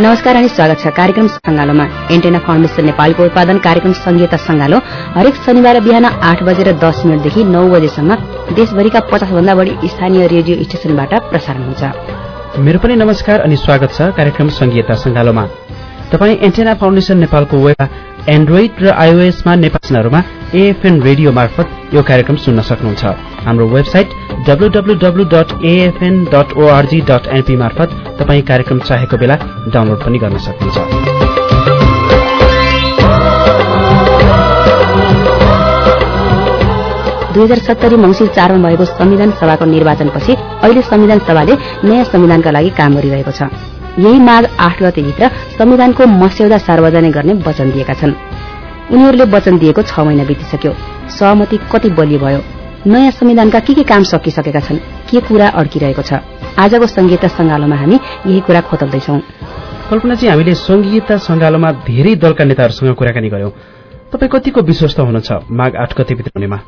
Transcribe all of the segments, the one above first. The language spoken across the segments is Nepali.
नमस्कार अनि स्वागत छ कार्यक्रम संगालोमा एन्टेना फाउन्डेशन नेपालको उत्पादन कार्यक्रम संघीयता संगालो हरेक शनिबार बिहान आठ बजेर दस मिनटदेखि नौ बजेसम्म देशभरिका पचास भन्दा बढ़ी स्थानीय रेडियो स्टेशनबाट प्रसारण हुन्छ। मेरो पनि नमस्कार अनि स्वागत छ कार्यक्रम संघीयता संगालोमा तपाईँ एन्टेना फाउन्डेशन नेपालको वेब एन्ड्रोइड र आइओएसमा नेपालहरूमा एएफएन रेडियो मार्फत यो कार्यक्रम सुन्न सक्नुहुन्छ। हाम्रो वेबसाइट एनपी मार्फत तपाईँ कार्यक्रम चाहेको बेला डाउनलोड पनि गर्न सक्नुहुन्छ। दुई हजार सत्तरी चारमा भएको संविधान सभाको निर्वाचनपछि अहिले संविधान सभाले नयाँ संविधानका लागि काम गरिरहेको छ। यही माघ आठ गतेभित्र संविधानको मस्यौदा सार्वजनिक गर्ने वचन दिएका छन्। उनीहरूले वचन दिएको छ महिना बितिसक्यो। सहमति कति बलियो भयो? नयाँ संविधानका के के काम सकिसकेका छन्? के कुरा अड्किरहेको छ? आजको संघीयता संगालोमा हामी यही कुरा खोतल्दैछौ। कल्पना चाहिँ हामीले संघीयता संगालोमा धेरै दलका नेताहरूसँग कुराकानी गर्यौं। तपाईँ कतिको विश्वस्त हुनुहुन्छ माघ आठ गतिभित्र हुनेमा?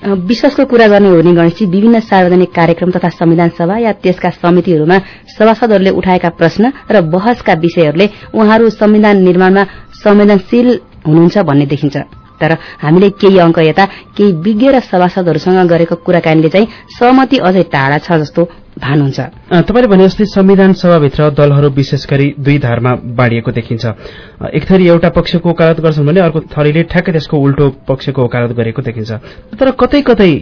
विश्वासको कुरा गर्ने हो भने गणेशजी विभिन्न सार्वजनिक कार्यक्रम तथा संविधान सभा या त्यसका समितिहरूमा सभासदहरूले उठाएका प्रश्न र बहसका विषयहरूले उहाँहरू संविधान निर्माणमा संवेदनशील हुनुहुन्छ भन्ने देखिन्छ। तर हामीले केही अंक यता केही विज्ञ र सभासदहरूसँग गरेको कुराकानीले चाहिँ सहमति अझै टाढा छ जस्तो भानुहुन्छ। तपाईँले भने जस्तै संविधान सभाभित्र दलहरू विशेष गरी दुई धारमा बाँडिएको देखिन्छ। एक थरी एउटा पक्षको वकालत गर्छन् भने अर्को थरीले ठ्याक्कै त्यसको उल्टो पक्षको वकालत गरेको देखिन्छ। तर कतै कतै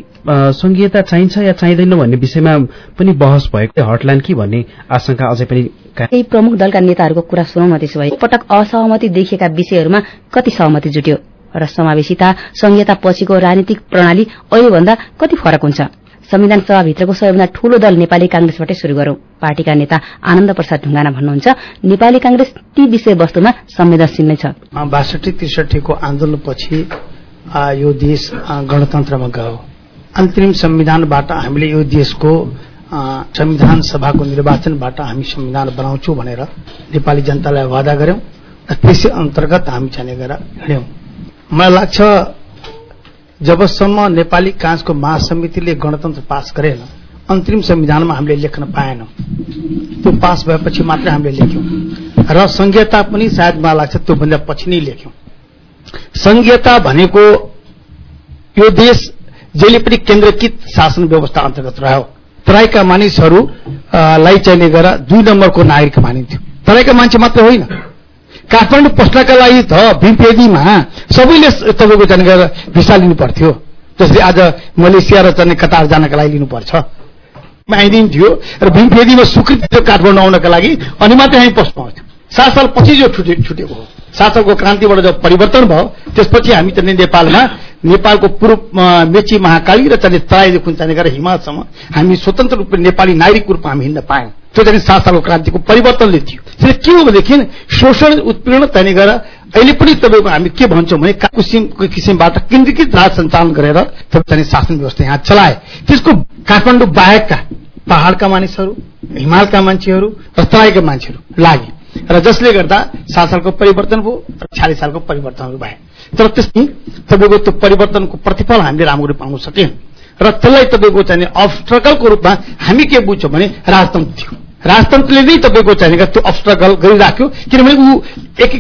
संघीयता चाहिन्छ या चाहिँदैन भन्ने विषयमा पनि बहस भएको हटलाइन कि भन्ने आशंका अझै पनि केही प्रमुख दलका नेताहरूको कुरा सुनौ न त्यसो भए पटक असहमति देखिएका विषयहरूमा कति सहमति जुट्यो? र समावेशिता संहिता पछिको राजनीतिक प्रणाली अहिलेभन्दा कति फरक हुन्छ? संविधान सभाभित्रको सबैभन्दा ठूलो दल नेपाली कांग्रेसबाटै शुरू गरौं। पार्टीका नेता आनन्द प्रसाद ढुङ्गाना भन्नुहुन्छ नेपाली कांग्रेस ती विषयवस्तुमा संवेदनशील नै छ। बासठी त्रिसठीको आन्दोलनपछि यो देश गणतन्त्रमा गयो। अन्तरिम संविधानबाट हामीले यो देशको संविधान सभाको निर्वाचनबाट हामी संविधान बनाउँछौ भनेर नेपाली जनतालाई वादा गर्यौं र त्यसै अन्तर्गत हामी चाहिँ गएर हिँड्यौं। मलाई लाग्छ जबसम्म नेपाली काँचको महासमितिले गणतन्त्र पास गरेन अन्तरिम संविधानमा हामीले लेख्न पाएनौं। त्यो पास भएपछि मात्रै हामीले लेख्यौं। र संघीयता पनि सायद मलाई लाग्छ त्योभन्दा पछि नै लेख्यौं। संघीयता भनेको यो देश जहिले पनि केन्द्रकृत शासन व्यवस्था अन्तर्गत रह्यो। तराईका मानिसहरूलाई चाहिने गरेर दुई नम्बरको नागरिक मानिन्थ्यो। तराईका मान्छे मात्र होइन। काठमाडौँ पस्नका लागि त भीमपेदीमा सबैले तपाईँको गरेर भिसा लिनु पर्थ्यो जसले आज मलेसिया र चाहिँ कतार जानका लागि लिनुपर्छ। आइदिन्थ्यो र भीमफेदीमा स्वीकृति थियो काठमाडौँ आउनका लागि अनि मात्रै हामी पस्नु आउँथ्यौँ सात साल पछि जो छुटे छुटेको हो। सात सालको क्रान्तिबाट जब परिवर्तन भयो त्यसपछि हामी चाहिँ नेपालमा नेपालको पूर्व मेची महाकाली र चाहिँ तराईदेखि चाहिँ गरेर हिमालसम्म हामी स्वतन्त्र रूपले नेपाली नागरिकको रूपमा हामी हिँड्न पायौँ। त्यो चाहिँ सात सालको क्रान्तिको परिवर्तनले थियो। त्यसले के हो भनेदेखि शोषण उत्पीडन त्यहाँनिर गएर अहिले पनि तपाईँको हामी के भन्छौँ भने किसिमको किसिमबाट केन्द्रीकृत राज सञ्चालन गरेर तपाईँ शासन व्यवस्था यहाँ चलाए। त्यसको काठमाडौँ बाहेकका पहाड़का मानिसहरू हिमालका मान्छेहरू र तराईका मान्छेहरू लागे। र जसले गर्दा सात सालको परिवर्तन भयो र छ्यालिस सालको परिवर्तनहरू भए। तर त्यसमै तपाईँको त्यो परिवर्तनको प्रतिफल हामीले राम्ररी पाउन सक्यौँ र त्यसलाई तपाईँको चाहिँ अब्स्ट्रगलको रूपमा हामी के बुझ्छौँ भने राजतन्त्र थियो। राजतन्त्रले नै तपाईँको चाहिँ त्यो अब्स्ट्रगल गरिराख्यो। किनभने ऊ एक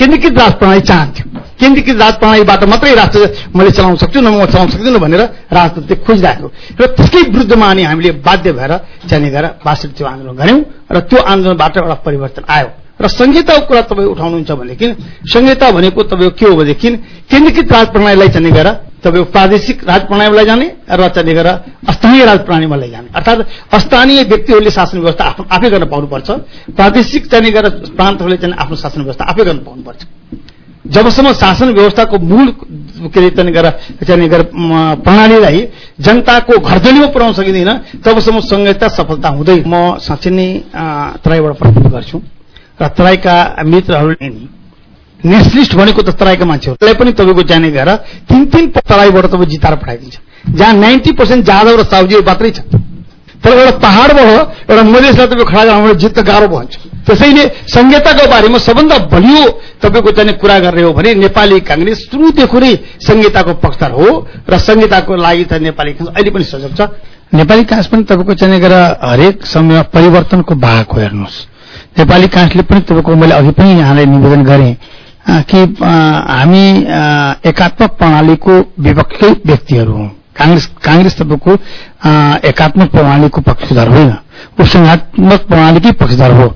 केन्द्रीकृत राज प्रणाली चाहन्थ्यो। केन्द्रीकृत राज प्रणालीबाट मात्रै राष्ट्र मैले चलाउन सक्छु न म चलाउन सक्दिनँ भनेर राजतन्त्रले खोजिराख्यो। र त्यसकै विरुद्धमा अनि हामीले बाध्य भएर चाहिँ गएर बासठी त्यो आन्दोलन गऱ्यौँ र त्यो आन्दोलनबाट एउटा परिवर्तन आयो। र संहिताको कुरा तपाईँ उठाउनुहुन्छ भनेदेखि संहिता भनेको तपाईँको के हो भनेदेखि केन्द्रीकृत राज प्रणालीलाई चाहिँ गएर तपाईँको प्रादेशिक राज प्रणालीमा लैजाने र गएर स्थानीय राज प्रणालीमा लैजाने। अर्थात् स्थानीय व्यक्तिहरूले शासन व्यवस्था आफ्नो आफै गर्न पाउनुपर्छ। प्रादेशिक चाहिँ गएर प्रान्तहरूले चाहिँ आफ्नो शासन व्यवस्था आफै गर्न पाउनुपर्छ। जबसम्म शासन व्यवस्थाको मूल के अरे चाहिँ गरेर चाहिँ गरेर प्रणालीलाई जनताको घरजनीमा पुर्याउन सकिँदैन तबसम्म संहिता सफलता हुँदै म साँच्चै नै तराईबाट प्रस्तुत गर्छु। र तराईका मित्रहरूले नेसनलिस्ट भनेको त तराईका मान्छेहरूलाई पनि तपाईँको जाने गएर तिन तिन तराईबाट तपाईँ जिताएर पठाइदिन्छ। जहाँ नाइन्टी पर्सेन्ट जादव र साउजी मात्रै छ तर एउटा पहाड़बाट एउटा मधेसलाई तपाईँ खडा गराउनु जित्न गाह्रो भन्छ। त्यसैले संहिताको बारेमा सबभन्दा बलियो तपाईँको चाहिँ कुरा गर्ने हो भने नेपाली काङ्ग्रेस सुरुदेखि नै संहिताको पक्षधर हो र संहिताको लागि त नेपाली काङ्ग्रेस अहिले पनि सजग छ। नेपाली काङ्ग्रेस पनि तपाईँको चाहिँ गएर हरेक समयमा परिवर्तनको बाहक हो हेर्नुहोस्। नेपाली काङ्ग्रेसले पनि तपाईँको मैले अघि पनि यहाँलाई निवेदन गरेँ। कि हामी एकात्मक प्रणालीको विपक्षकै व्यक्तिहरू हौँ काङ्ग्रेस काङ्ग्रेस तपाईँको एकात्मक प्रणालीको पक्षधर होइन। ऊ संघात्मक प्रणालीकै पक्षधर हो।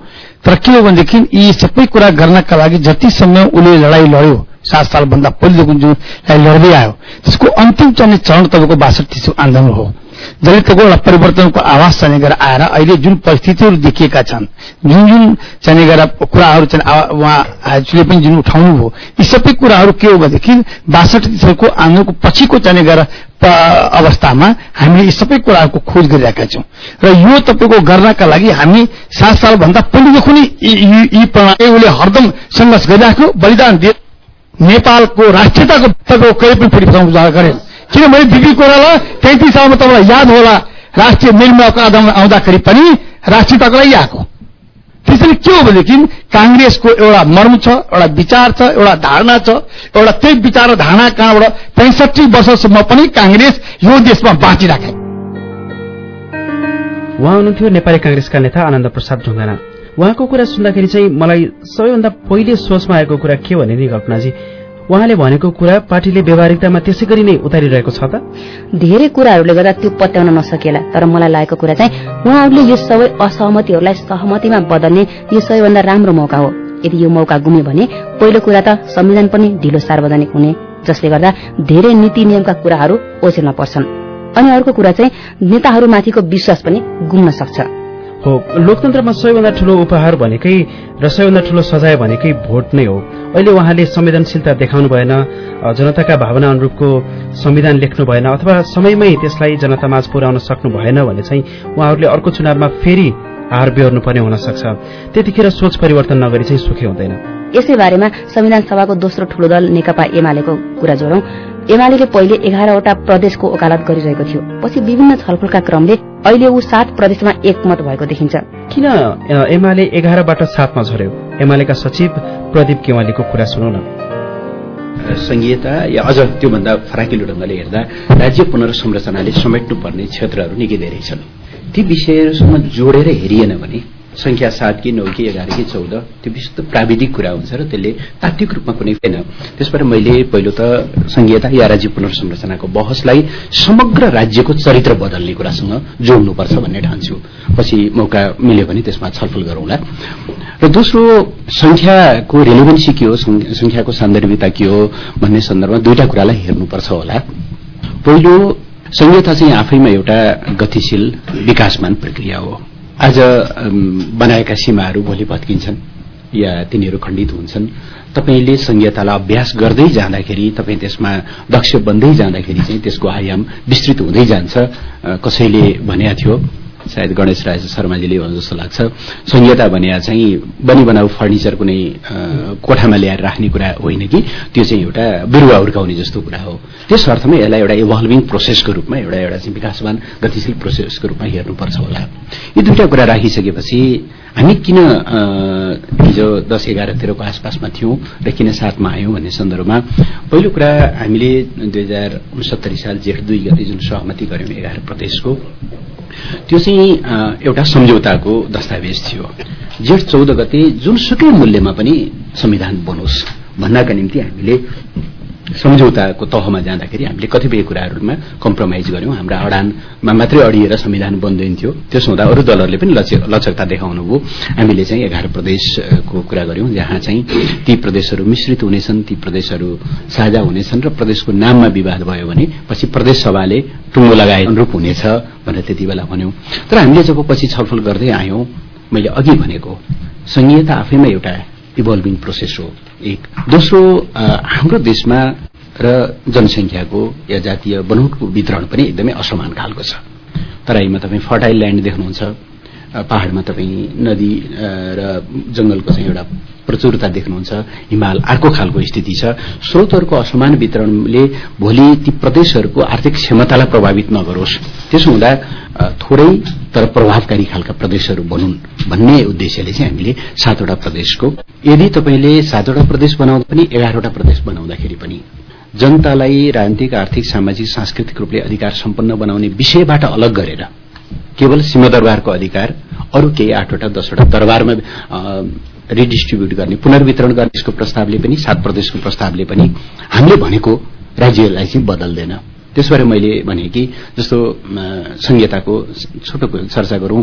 तर के हो भनेदेखि यी सबै कुरा गर्नका लागि जति समय उसले लडाई लड्यो सात सालभन्दा पहिलेदेखि जुन लड्दै आयो त्यसको अन्तिम चाहिँ चरण तपाईँको बासठी आन्दोलन हो। दलितको एउटा परिवर्तनको आवाज चाहिँ गरेर आएर अहिले जुन परिस्थितिहरू देखिएका छन् जुन जुन चाहिँ गरेर कुराहरू चाहिँ उहाँले पनि जुन उठाउनु भयो यी सबै कुराहरू के हो भनेदेखि बासठी सालको आन्दोलनको पछिको चाहिँ गरेर अवस्थामा हामीले यी सबै कुराहरूको खोज गरिरहेका छौँ। र यो तपाईँको गर्नका लागि हामी सात सालभन्दा पहिलेदेखि नै यी प्रणाली उसले हरदम सङ्घर्ष गरिराख्यो बलिदान दिए नेपालको राष्ट्रियताको तपाईँको कहिले पनि फेरि गरे किनभने बिपी कोइराला तैतिस सालमा तपाईँलाई याद होला राष्ट्रिय मेलमिलापको आधारमा आउँदाखेरि पनि राष्ट्रियताको लागि आएको त्यसैले के हो भनेदेखि काङ्ग्रेसको एउटा मर्म छ एउटा विचार छ एउटा धारणा छ एउटा त्यही विचार र धारणा कहाँबाट पैँसठी वर्षसम्म पनि काङ्ग्रेस यो देशमा बाँचिराखे। उहाँ हुनुहुन्थ्यो नेपाली काङ्ग्रेसका नेता आनन्द प्रसाद ढुङ्गाना। उहाँको कुरा सुन्दाखेरि चाहिँ मलाई सबैभन्दा पहिले सोचमा आएको कुरा के भने नि कल्पनाजी उहाँले भनेको कुरा पार्टीले व्यावहारिकतामा त्यसै गरी नै उतारिरहेको छ त। धेरै कुराहरूले गर्दा त्यो पत्याउन नसकेला तर मलाई लागेको कुरा चाहिँ उहाँहरूले यो सबै असहमतिहरूलाई सहमतिमा बदल्ने यो सबैभन्दा राम्रो मौका हो। यदि यो मौका गुम्यो भने पहिलो कुरा त संविधान पनि ढिलो सार्वजनिक हुने जसले गर्दा धेरै नीति नियमका कुराहरू ओछेल्न पर्छन्। अनि अर्को कुरा चाहिँ नेताहरूमाथिको विश्वास पनि गुम्न सक्छ। हो लोकतन्त्रमा सबैभन्दा ठूलो उपहार भनेकै र सबैभन्दा ठूलो सजाय भनेकै भोट नै हो। अहिले उहाँले संवेदनशीलता देखाउनु भएन जनताका भावना अनुरूपको संविधान लेख्नु भएन अथवा समयमै त्यसलाई जनतामाझ पुर्याउन सक्नु भएन भने चाहिँ उहाँहरूले अर्को चुनावमा फेरि हार बेहोर्नु पर्ने हुन सक्छ त्यतिखेर सोच परिवर्तन नगरी चाहिँ सुखी हुँदैन। यसै बारेमा संविधान सभाको दोस्रो ठूलो दल नेकपा एमालेको कुरा जोडौं। एमाले पहिले एघारवटा प्रदेशको ओकालत गरिरहेको थियो। पछि विभिन्न छलफलका क्रमले अहिले ऊ सात प्रदेशमा एकमत भएको देखिन्छ। किन एमाले एघारबाट सातमा झर्यो एमालेका सचिव प्रदीप केवालीको कुरा सुनौ न। संघीयता या अझ त्योभन्दा फराकिलो ढंगले हेर्दा राज्य पुनर्संरचनाले समेट्नुपर्ने क्षेत्रहरू निकै धेरै छन्। ती विषयहरूसँग जोडेर हेरिएन भने संख्या सात कि नौ कि एघार कि चौध त्यो विशुद्ध प्राविधिक कुरा हुन्छ र त्यसले तात्विक रूपमा कुनै छैन। त्यसबाट मैले पहिलो त संघीयता या राज्य पुनर्संरचनाको बहसलाई समग्र राज्यको चरित्र बदल्ने कुरासँग जोड्नुपर्छ भन्ने ठान्छु। पछि मौका मिल्यो भने त्यसमा छलफल गरौंला। र दोस्रो संख्याको रेलिभेन्सी के हो संख्याको सान्दर्भिकता के हो भन्ने सन्दर्भमा दुईटा कुरालाई हेर्नुपर्छ होला। पहिलो संहिता चाहिँ आफैमा एउटा गतिशील विकासमान प्रक्रिया हो। आज बनाएका सीमाहरू भोलि भत्किन्छन् या तिनीहरू खण्डित हुन्छन्। तपाईँले संहितालाई अभ्यास गर्दै जाँदाखेरि तपाईँ त्यसमा दक्ष बन्दै जाँदाखेरि चाहिँ त्यसको आयाम विस्तृत हुँदै जान्छ। कसैले भनेको थियो सायद गणेश राज शर्माजीले भन्नु जस्तो लाग्छ। संहिता भने चाहिँ बनी बनाऊ फर्निचर कुनै कोठामा ल्याएर राख्ने कुरा होइन कि त्यो चाहिँ एउटा बिरुवा हुर्काउने जस्तो कुरा हो। त्यस अर्थमा यसलाई एउटा इभल्भिङ प्रोसेसको रूपमा एउटा एउटा चाहिँ विकासवान गतिशील प्रोसेसको रूपमा हेर्नुपर्छ होला। यी दुईटा कुरा राखिसकेपछि हामी किन हिजो दस एघारतिरको आसपासमा थियौं र किन साथमा आयौं भन्ने सन्दर्भमा पहिलो कुरा हामीले दुई हजार उनसत्तरी साल जेठ दुई गते जुन सहमति गर्यौं एघार प्रदेशको त्यो चाहिँ एउटा सम्झौताको दस्तावेज थियो। जेठ चौध गते जुनसुकै मूल्यमा पनि संविधान बनोस् भन्नका निम्ति हामीले सम्झौताको तहमा जाँदाखेरि हामीले कतिपय कुराहरूमा कम्प्रोमाइज गर्यौं हाम्रा अडानमा मात्रै अडिएर संविधान बन्दैन थियो त्यसो हुँदा अरू दलहरूले पनि लचकता देखाउनुभयो हामीले चाहिँ एघार प्रदेशको कुरा गर्यौं जहाँ चाहिँ ती प्रदेशहरू मिश्रित हुनेछन् ती प्रदेशहरू साझा हुनेछन् र प्रदेशको नाममा विवाद भयो भने पछि प्रदेश सभाले टुङ्गो लगाए अनुरूप हुनेछ भनेर त्यति बेला भन्यौं। तर हामीले जब पछि छलफल गर्दै आयौं मैले अघि भनेको संघीयता आफैमा एउटा इभल्भिङ प्रोसेस हो। एक दोस्रो हाम्रो देशमा र जनसंख्याको या जातीय बनोटको वितरण पनि एकदमै असमान खालको छ। तराईमा तपाईँ फर्टाइल ल्यान्ड देख्नुहुन्छ पहाड़मा तपाईँ नदी र जंगलको चाहिँ एउटा प्रचुरता देख्नुहुन्छ हिमाल अर्को खालको स्थिति छ। स्रोतहरूको असमान वितरणले भोलि ती प्रदेशहरूको आर्थिक क्षमतालाई प्रभावित नगरोस्। त्यसो हुँदा थोरै तर प्रभावकारी खालका प्रदेशहरू बनुन् भन्ने उद्देश्यले चाहिँ हामीले सातवटा प्रदेशको यदि तपाईँले सातवटा प्रदेश बनाउँदा पनि एघारवटा प्रदेश बनाउँदाखेरि पनि जनतालाई राजनीतिक आर्थिक सामाजिक सांस्कृतिक रूपले अधिकार सम्पन्न बनाउने विषयबाट अलग गरेर केवल सिंहदरबारको अधिकार अरू केही आठवटा दसवटा दरबारमा रिडिस्ट्रिब्युट गर्ने पुनर्वितरण गर्ने यसको प्रस्तावले पनि सात प्रदेशको प्रस्तावले पनि हामीले भनेको राज्यलाई चाहिँ बदल्दैन। त्यसबारे मैले भने कि जस्तो संहिताको छोटो चर्चा गरौं।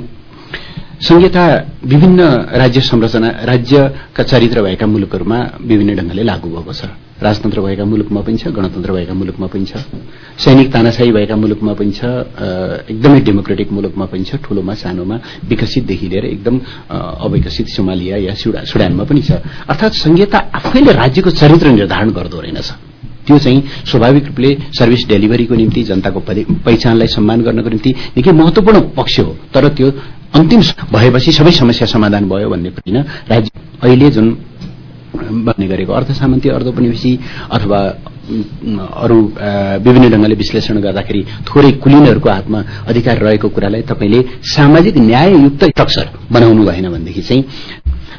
संहिता विभिन्न राज्य संरचना राज्यका चरित्र भएका मुलुकहरूमा विभिन्न ढंगले लागू भएको छ। राजतन्त्र भएका मुलुकमा पनि छ गणतन्त्र भएका मुलुकमा पनि छ। सैनिक तानाशाही भएका मुलुकमा पनि छ एकदमै डेमोक्रेटिक मुलुकमा पनि छ ठूलोमा सानोमा विकसितदेखि लिएर एकदम अविकसित सोमालिया या सुडानमा पनि छ। अर्थात संहिता आफैले राज्यको चरित्र निर्धारण गर्दो रहेनछ। त्यो चाहिँ स्वाभाविक रूपले सर्भिस डेलिभरीको निम्ति जनताको पहिचानलाई सम्मान गर्नको निम्ति निकै महत्वपूर्ण पक्ष हो। तर त्यो अन्तिम भएपछि सबै समस्या समाधान भयो भन्ने होइन राज्य अहिले जुन भन्ने गरेको अर्थ सामन्ती अर्धोपनिवेशी अथवा अरू विभिन्न ढंगले विश्लेषण गर्दाखेरि थोरै कुलिनहरूको हातमा अधिकार रहेको कुरालाई तपाईँले सामाजिक न्याययुक्त स्ट्रक्चर बनाउनु भएन भनेदेखि चाहिँ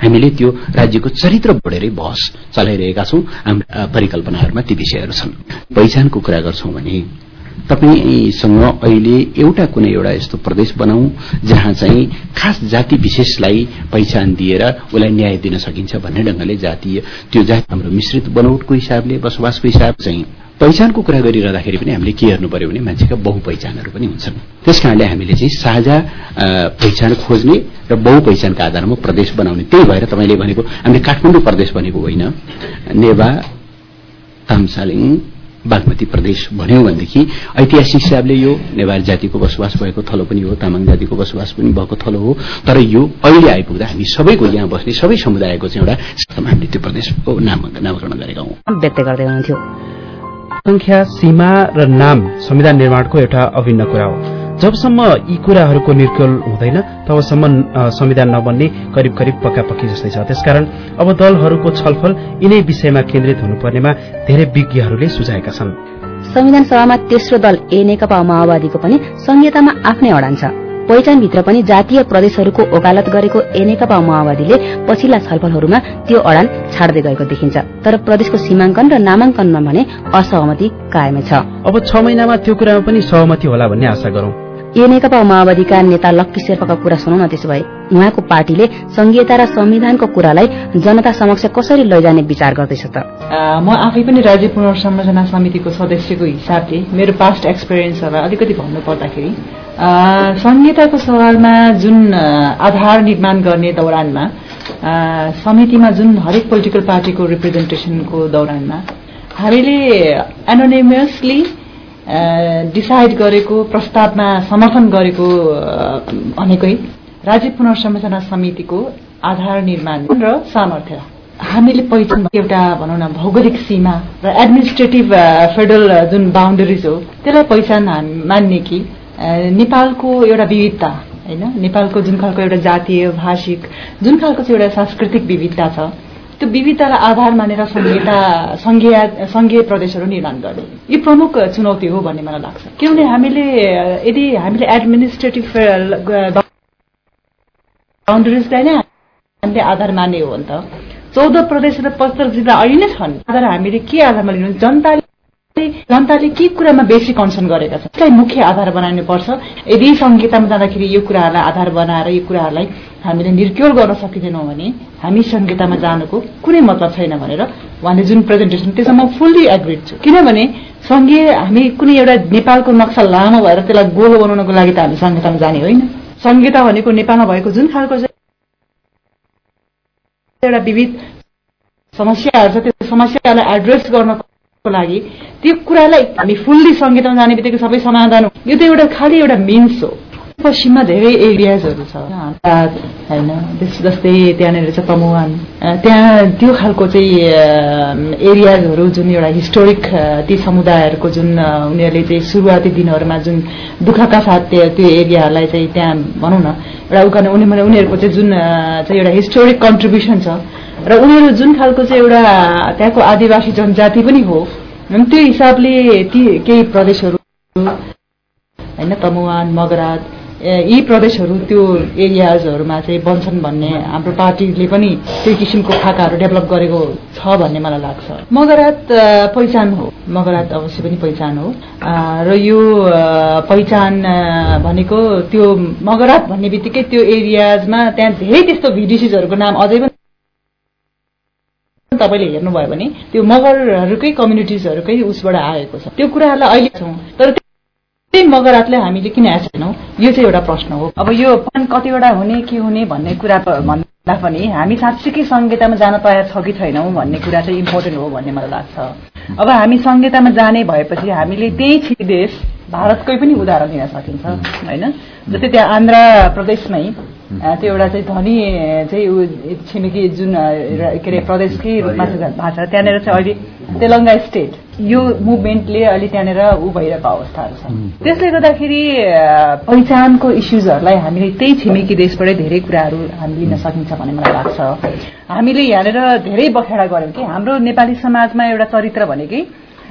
हामीले त्यो राज्यको चरित्र बढेरै बहस चलाइरहेका छौं। हाम्रा परिकल्पनाहरूमा ती विषयहरू छन्। पहिचानको कुरा गर्छौं भने तपाईँसँग अहिले एउटा कुनै एउटा यस्तो प्रदेश बनाऊ जहाँ चाहिँ खास जाति विशेषलाई पहिचान दिएर उसलाई न्याय दिन सकिन्छ भन्ने ढंगले जातीय त्यो जाति हाम्रो मिश्रित बनौटको हिसाबले बसोबासको हिसाब चाहिँ पहिचानको कुरा गरिरहँदाखेरि पनि हामीले के हेर्नु पर्यो भने मान्छेका बहु पहिचानहरू पनि हुन्छन्। त्यस कारणले हामीले चाहिँ साझा पहिचान खोज्ने र बहु पहिचानका आधारमा प्रदेश बनाउने त्यही भएर तपाईँले भनेको हामीले काठमाडौँ प्रदेश भनेको होइन नेवा तामसालिङ बागमती प्रदेश भन्यौं भनेदेखि ऐतिहासिक हिसाबले यो नेवार जातिको बसोबास भएको थलो पनि हो तामाङ जातिको बसोबास पनि भएको थलो हो तर यो अहिले आइपुग्दा हामी सबैको यहाँ बस्ने सबै समुदायको चाहिँ एउटा हामीले त्यो प्रदेशको नामकरण गरेका हौं। व्यक्त गर्दै हुनुहुन्थ्यो। संख्या सीमा र नाम संविधान निर्माणको एउटा अभिन्न कुरा हो। जबसम्म यी कुराहरूको निर्क्योल हुँदैन तबसम्म संविधान नबन्ने करिब करिब पक्कापक्की जस्तै छ। त्यसकारण अब दलहरूको छलफल यिनै विषयमा केन्द्रित हुनुपर्नेमा धेरै विज्ञहरूले सुझाएका छन्। संविधान सभामा तेस्रो दल ए नेकपा माओवादीको पनि संहितामा आफ्नै अडान छ। पहिचानभित्र पनि जातीय प्रदेशहरूको ओकालत गरेको ए नेकपा माओवादीले पछिल्ला छलफलहरूमा त्यो अडान छाड्दै गएको देखिन्छ। तर प्रदेशको सीमाङ्कन र नामाङ्कनमा भने असहमति कायमै छ। अब छ महिनामा त्यो कुरामा पनि सहमति होला भन्ने आशा गरौं। ए नेकपा माओवादीका नेता लक्की शेर्पाको कुरा सुनौ न त्यसो भए। उहाँको पार्टीले संघीयता र संविधानको कुरालाई जनता समक्ष कसरी लैजाने विचार गर्दैछ त? म आफै पनि राज्य पुनर्संरचना समितिको सदस्यको हिसाबले मेरो पास्ट एक्सपिरियन्सहरूलाई अलिकति भन्नु पर्दाखेरि संहिताको सवालमा जुन आधार निर्माण गर्ने दौरानमा समितिमा जुन हरेक पोलिटिकल पार्टीको रिप्रेजेन्टेसनको दौरानमा हामीले एनोनिमसली डिसाइड गरेको प्रस्तावमा समर्थन गरेको भनेकै राज्य पुनर्संरचना समितिको आधार निर्माण र सामर्थ्य। हामीले पहिचान एउटा भनौँ न भौगोलिक सीमा र एडमिनिस्ट्रेटिभ फेडरल जुन बााउन्डरिज हो त्यसलाई पहिचान मान्ने कि नेपालको एउटा विविधता होइन? नेपालको जुन खालको एउटा जातीय भाषिक जुन खालको चाहिँ एउटा सांस्कृतिक विविधता छ त्यो विविधतालाई आधार मानेर संहिता संघीय प्रदेशहरू निर्माण गर्ने। यो प्रमुख चुनौती हो भन्ने मलाई लाग्छ। किनभने हामीले यदि हामीले एडमिनिस्ट्रेटिभ बााउन्ड्रिजलाई नै हामीले आधार माने हो भने त चौध प्रदेश र पचहत्तर जिल्ला अहिले नै छन्। आधार हामीले के आधारमा लिनु? जनताले जनताले के कुरामा बेसी कन्सर्न गरेका छन्? यसलाई मुख्य आधार बनाउनु पर्छ। यदि संहितामा जाँदाखेरि यो कुराहरूलाई आधार बनाएर यो कुराहरूलाई हामीले निर्क्योल गर्न सकिँदैनौँ भने हामी संहितामा जानुको कुनै मतलब छैन भनेर उहाँले जुन प्रेजेन्टेसन त्यसमा म फुल्ली एग्रिड छु। किनभने संघीय हामी कुनै एउटा नेपालको नक्सा लामो भएर त्यसलाई गोलो बनाउनको लागि त हामी संहितामा जाने होइन। संहिता भनेको नेपालमा भएको जुन खालको एउटा विविध समस्याहरू छ त्यो समस्यालाई एड्रेस गर्नको लागि त्यो कुरालाई हामी फुल्ली संगीतमा जाने बित्तिकै सबै समाधान हो। यो त एउटा खालि एउटा मिन्स हो। पश्चिममा धेरै एरियाजहरू छ। होइन जस्तै त्यहाँनिर छ तमुवान। त्यहाँ त्यो खालको चाहिँ एरियाजहरू जुन एउटा हिस्टोरिक ती समुदायहरूको जुन उनीहरूले चाहिँ सुरुवाती दिनहरूमा जुन दुःखका साथ त्यो एरियाहरूलाई चाहिँ त्यहाँ भनौँ न एउटा उनीहरूको चाहिँ जुन चाहिँ एउटा हिस्टोरिक कन्ट्रिब्युसन छ। र उनीहरू जुन खालको चाहिँ एउटा त्यहाँको आदिवासी जनजाति पनि हो त्यो हिसाबले ती केही प्रदेशहरू होइन तमुवान मगराज यी प्रदेशहरू त्यो एरियाजहरूमा चाहिँ बन्छन् भन्ने हाम्रो पार्टीले पनि त्यो किसिमको खाकाहरू डेभलप गरेको छ भन्ने मलाई लाग्छ। मगरात पहिचान हो। मगरात अवश्य पनि पहिचान हो। र यो पहिचान भनेको त्यो मगरात भन्ने बित्तिकै त्यो एरियाजमा त्यहाँ धेरै त्यस्तो भिडिसिजहरूको नाम अझै पनि तपाईँले हेर्नुभयो भने त्यो मगरहरूकै कम्युनिटिजहरूकै उसबाट आएको छ। त्यो कुराहरूलाई अहिले छौँ। तर त्यही मगरातले हामीले किन छैनौँ यो चाहिँ एउटा प्रश्न हो। अब यो कतिवटा हुने के हुने भन्ने कुरा भन्दा पनि हामी साँच्चीकै संहितामा जान तयार छ कि छैनौँ भन्ने कुरा चाहिँ इम्पोर्टेन्ट हो भन्ने मलाई लाग्छ। अब हामी संहितामा जाने भएपछि हामीले त्यही देश भारतकै पनि उदाहरण दिन सकिन्छ होइन? जस्तै त्यहाँ आन्ध्र प्रदेशमै त्यो एउटा चाहिँ धनी चाहिँ छिमेकी जुन के अरे प्रदेशकै रूपमा भएको छ। त्यहाँनिर चाहिँ अहिले तेलङ्गा स्टेट यो मुभमेन्टले अहिले त्यहाँनिर ऊ भइरहेको अवस्थाहरू छ। त्यसले गर्दाखेरि पहिचानको इस्युजहरूलाई हामीले त्यही छिमेकी देशबाटै धेरै कुराहरू हामी लिन सकिन्छ भन्ने मलाई लाग्छ। हामीले यहाँनिर धेरै बखेडा गऱ्यौँ कि हाम्रो नेपाली समाजमा एउटा चरित्र भनेकै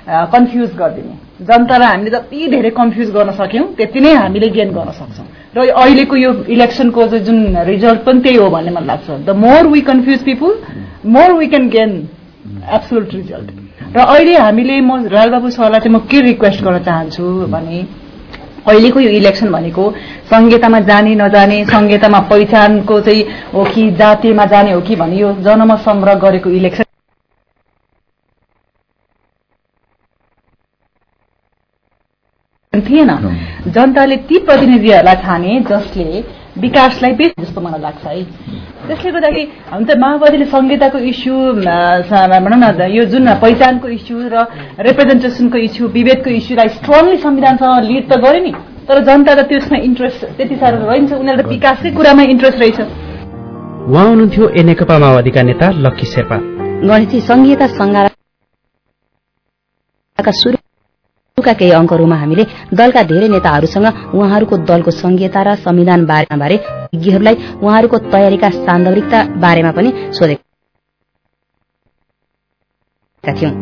कन्फ्युज गरिदिने। जनतालाई हामीले जति धेरै कन्फ्युज गर्न सक्यौँ त्यति नै हामीले गेन गर्न सक्छौँ। र अहिलेको यो इलेक्सनको जुन रिजल्ट पनि त्यही हो भन्ने मलाई लाग्छ। The more we confuse people more we can gain absolute result र अहिले हामीले म राजबाबु सरलाई चाहिँ म के रिक्वेस्ट गर्न चाहन्छु भने अहिलेको यो इलेक्सन भनेको संहितामा जाने नजाने संहितामा पहिचानको चाहिँ हो कि जातिमा जाने हो कि भने यो जनमत संग्रह गरेको इलेक्सन थिएन। जनताले ती प्रतिनिधिहरूलाई छाने जसले विकासलाई बेच जस्तो मलाई लाग्छ है। त्यसले गर्दाखेरि हुन्छ माओवादीले संहिताको इस्यु भनौँ न यो जुन पहिचानको इस्यु र रिप्रेजेन्टेसनको इस्यु विभेदको इस्युलाई स्ट्रङली संविधानसँग लिड त गर्यो नि तर जनता त त्यसमा इन्ट्रेस्ट त्यति साह्रो रहन्छ उनीहरू त विकासकै कुरामा इन्ट्रेस्ट रहेछ। उहाँ हुनुहुन्थ्यो ए नेकपा माओवादीका नेता लक्की शेर्पा। गणेशजी संघीयता सङ्घाका सुरु का केही अङ्कहरूमा हामीले दलका धेरै नेताहरूसँग उहाँहरूको दलको संघीयता र संविधान बारेमा बारे विज्ञहरूलाई उहाँहरूको तयारीका सान्दर्भिकता बारेमा पनि सोधेका थियौं।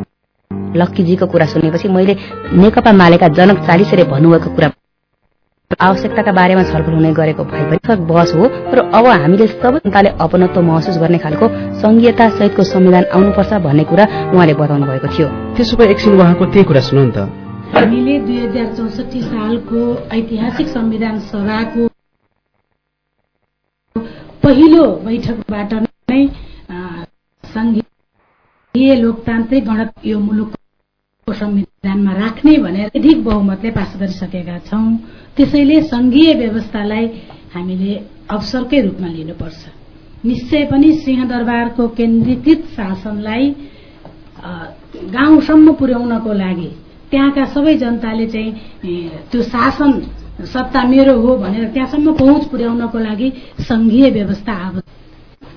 लक्कीजीको कुरा सुनेपछि मैले नेकपा मालेका जनक चालिसले भन्नुभएको कुरा आवश्यकताका बारेमा छलफल हुने गरेको भए पनि बहस हो र अब हामीले सबै जनताले अपनत्व महसुस गर्ने खालको संघीयता सहितको संविधान आउनुपर्छ भन्ने कुरा उहाँले बताउनु भएको थियो। त्यसो भए एकछिन उहाँको त्यही कुरा सुनौ त। हामीले दुई हजार चौसठी सालको ऐतिहासिक संविधान सभाको पहिलो बैठकबाट नै संघीय लोकतान्त्रिक गणत यो मुलुकको संविधानमा राख्ने भनेर अधिक बहुमतले पास गरिसकेका छौं। त्यसैले संघीय व्यवस्थालाई हामीले अवसरकै रूपमा लिनुपर्छ। निश्चय पनि सिंहदरबारको केन्द्रीकृत शासनलाई गाउँसम्म पुर्याउनको लागि त्यहाँका सबै जनताले चाहिँ त्यो शासन सत्ता मेरो हो भनेर त्यहाँसम्म पहुँच पुर्याउनको लागि संघीय व्यवस्था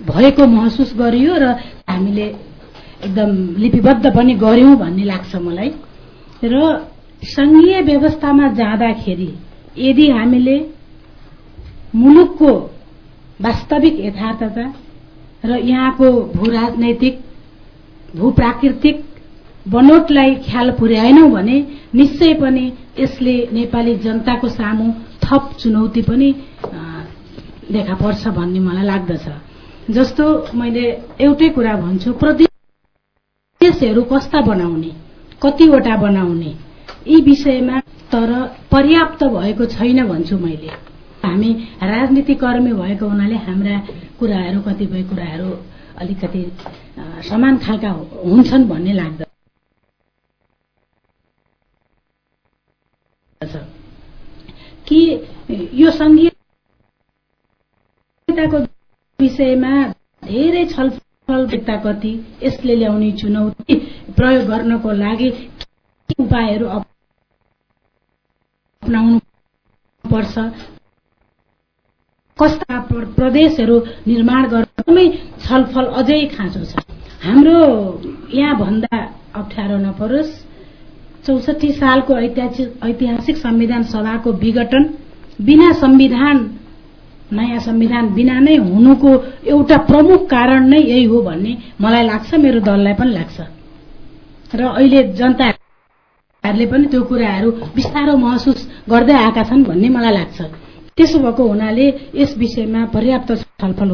भएको महसुस गरियो र हामीले एकदम लिपिबद्ध पनि गर्यौं भन्ने लाग्छ मलाई। र संघीय व्यवस्थामा जाँदाखेरि यदि हामीले मुलुकको वास्तविक यथार्थता र यहाँको भू राजनैतिक भू प्राकृतिक बनोटलाई ख्याल पुर्याएनौ भने निश्चय पनि यसले नेपाली जनताको सामु थप चुनौती पनि देखा पर्छ भन्ने मलाई लाग्दछ। जस्तो मैले एउटै कुरा भन्छु प्रदेशहरू कस्ता बनाउने कतिवटा बनाउने यी विषयमा तर पर्याप्त भएको छैन भन्छु मैले। हामी राजनीति कर्मी भएको हुनाले हाम्रा कुराहरू कतिपय कुराहरू अलिकति समान खालका हुन्छन् भन्ने लाग्दछ। कि यो संघीयताको विषयमा धेरै छलफल कति यसले ल्याउने चुनौती प्रयोग गर्नको लागि उपायहरू अपनाउनु पर्छ कस्ता प्रदेशहरू निर्माण गर्नमै छलफल अझै खाँचो छ? हाम्रो यहाँ भन्दा अप्ठ्यारो नपरोस्। चौसठी सालको ऐतिहासिक संविधान सभाको विघटन बिना संविधान नयाँ संविधान बिना नै हुनुको एउटा प्रमुख कारण नै यही हो भन्ने मलाई लाग्छ मेरो दललाई पनि लाग्छ। र अहिले जनताहरूले पनि त्यो कुराहरू बिस्तारो महसुस गर्दै आएका छन् भन्ने मलाई लाग्छ। त्यसो भएको हुनाले यस विषयमा पर्याप्त छलफल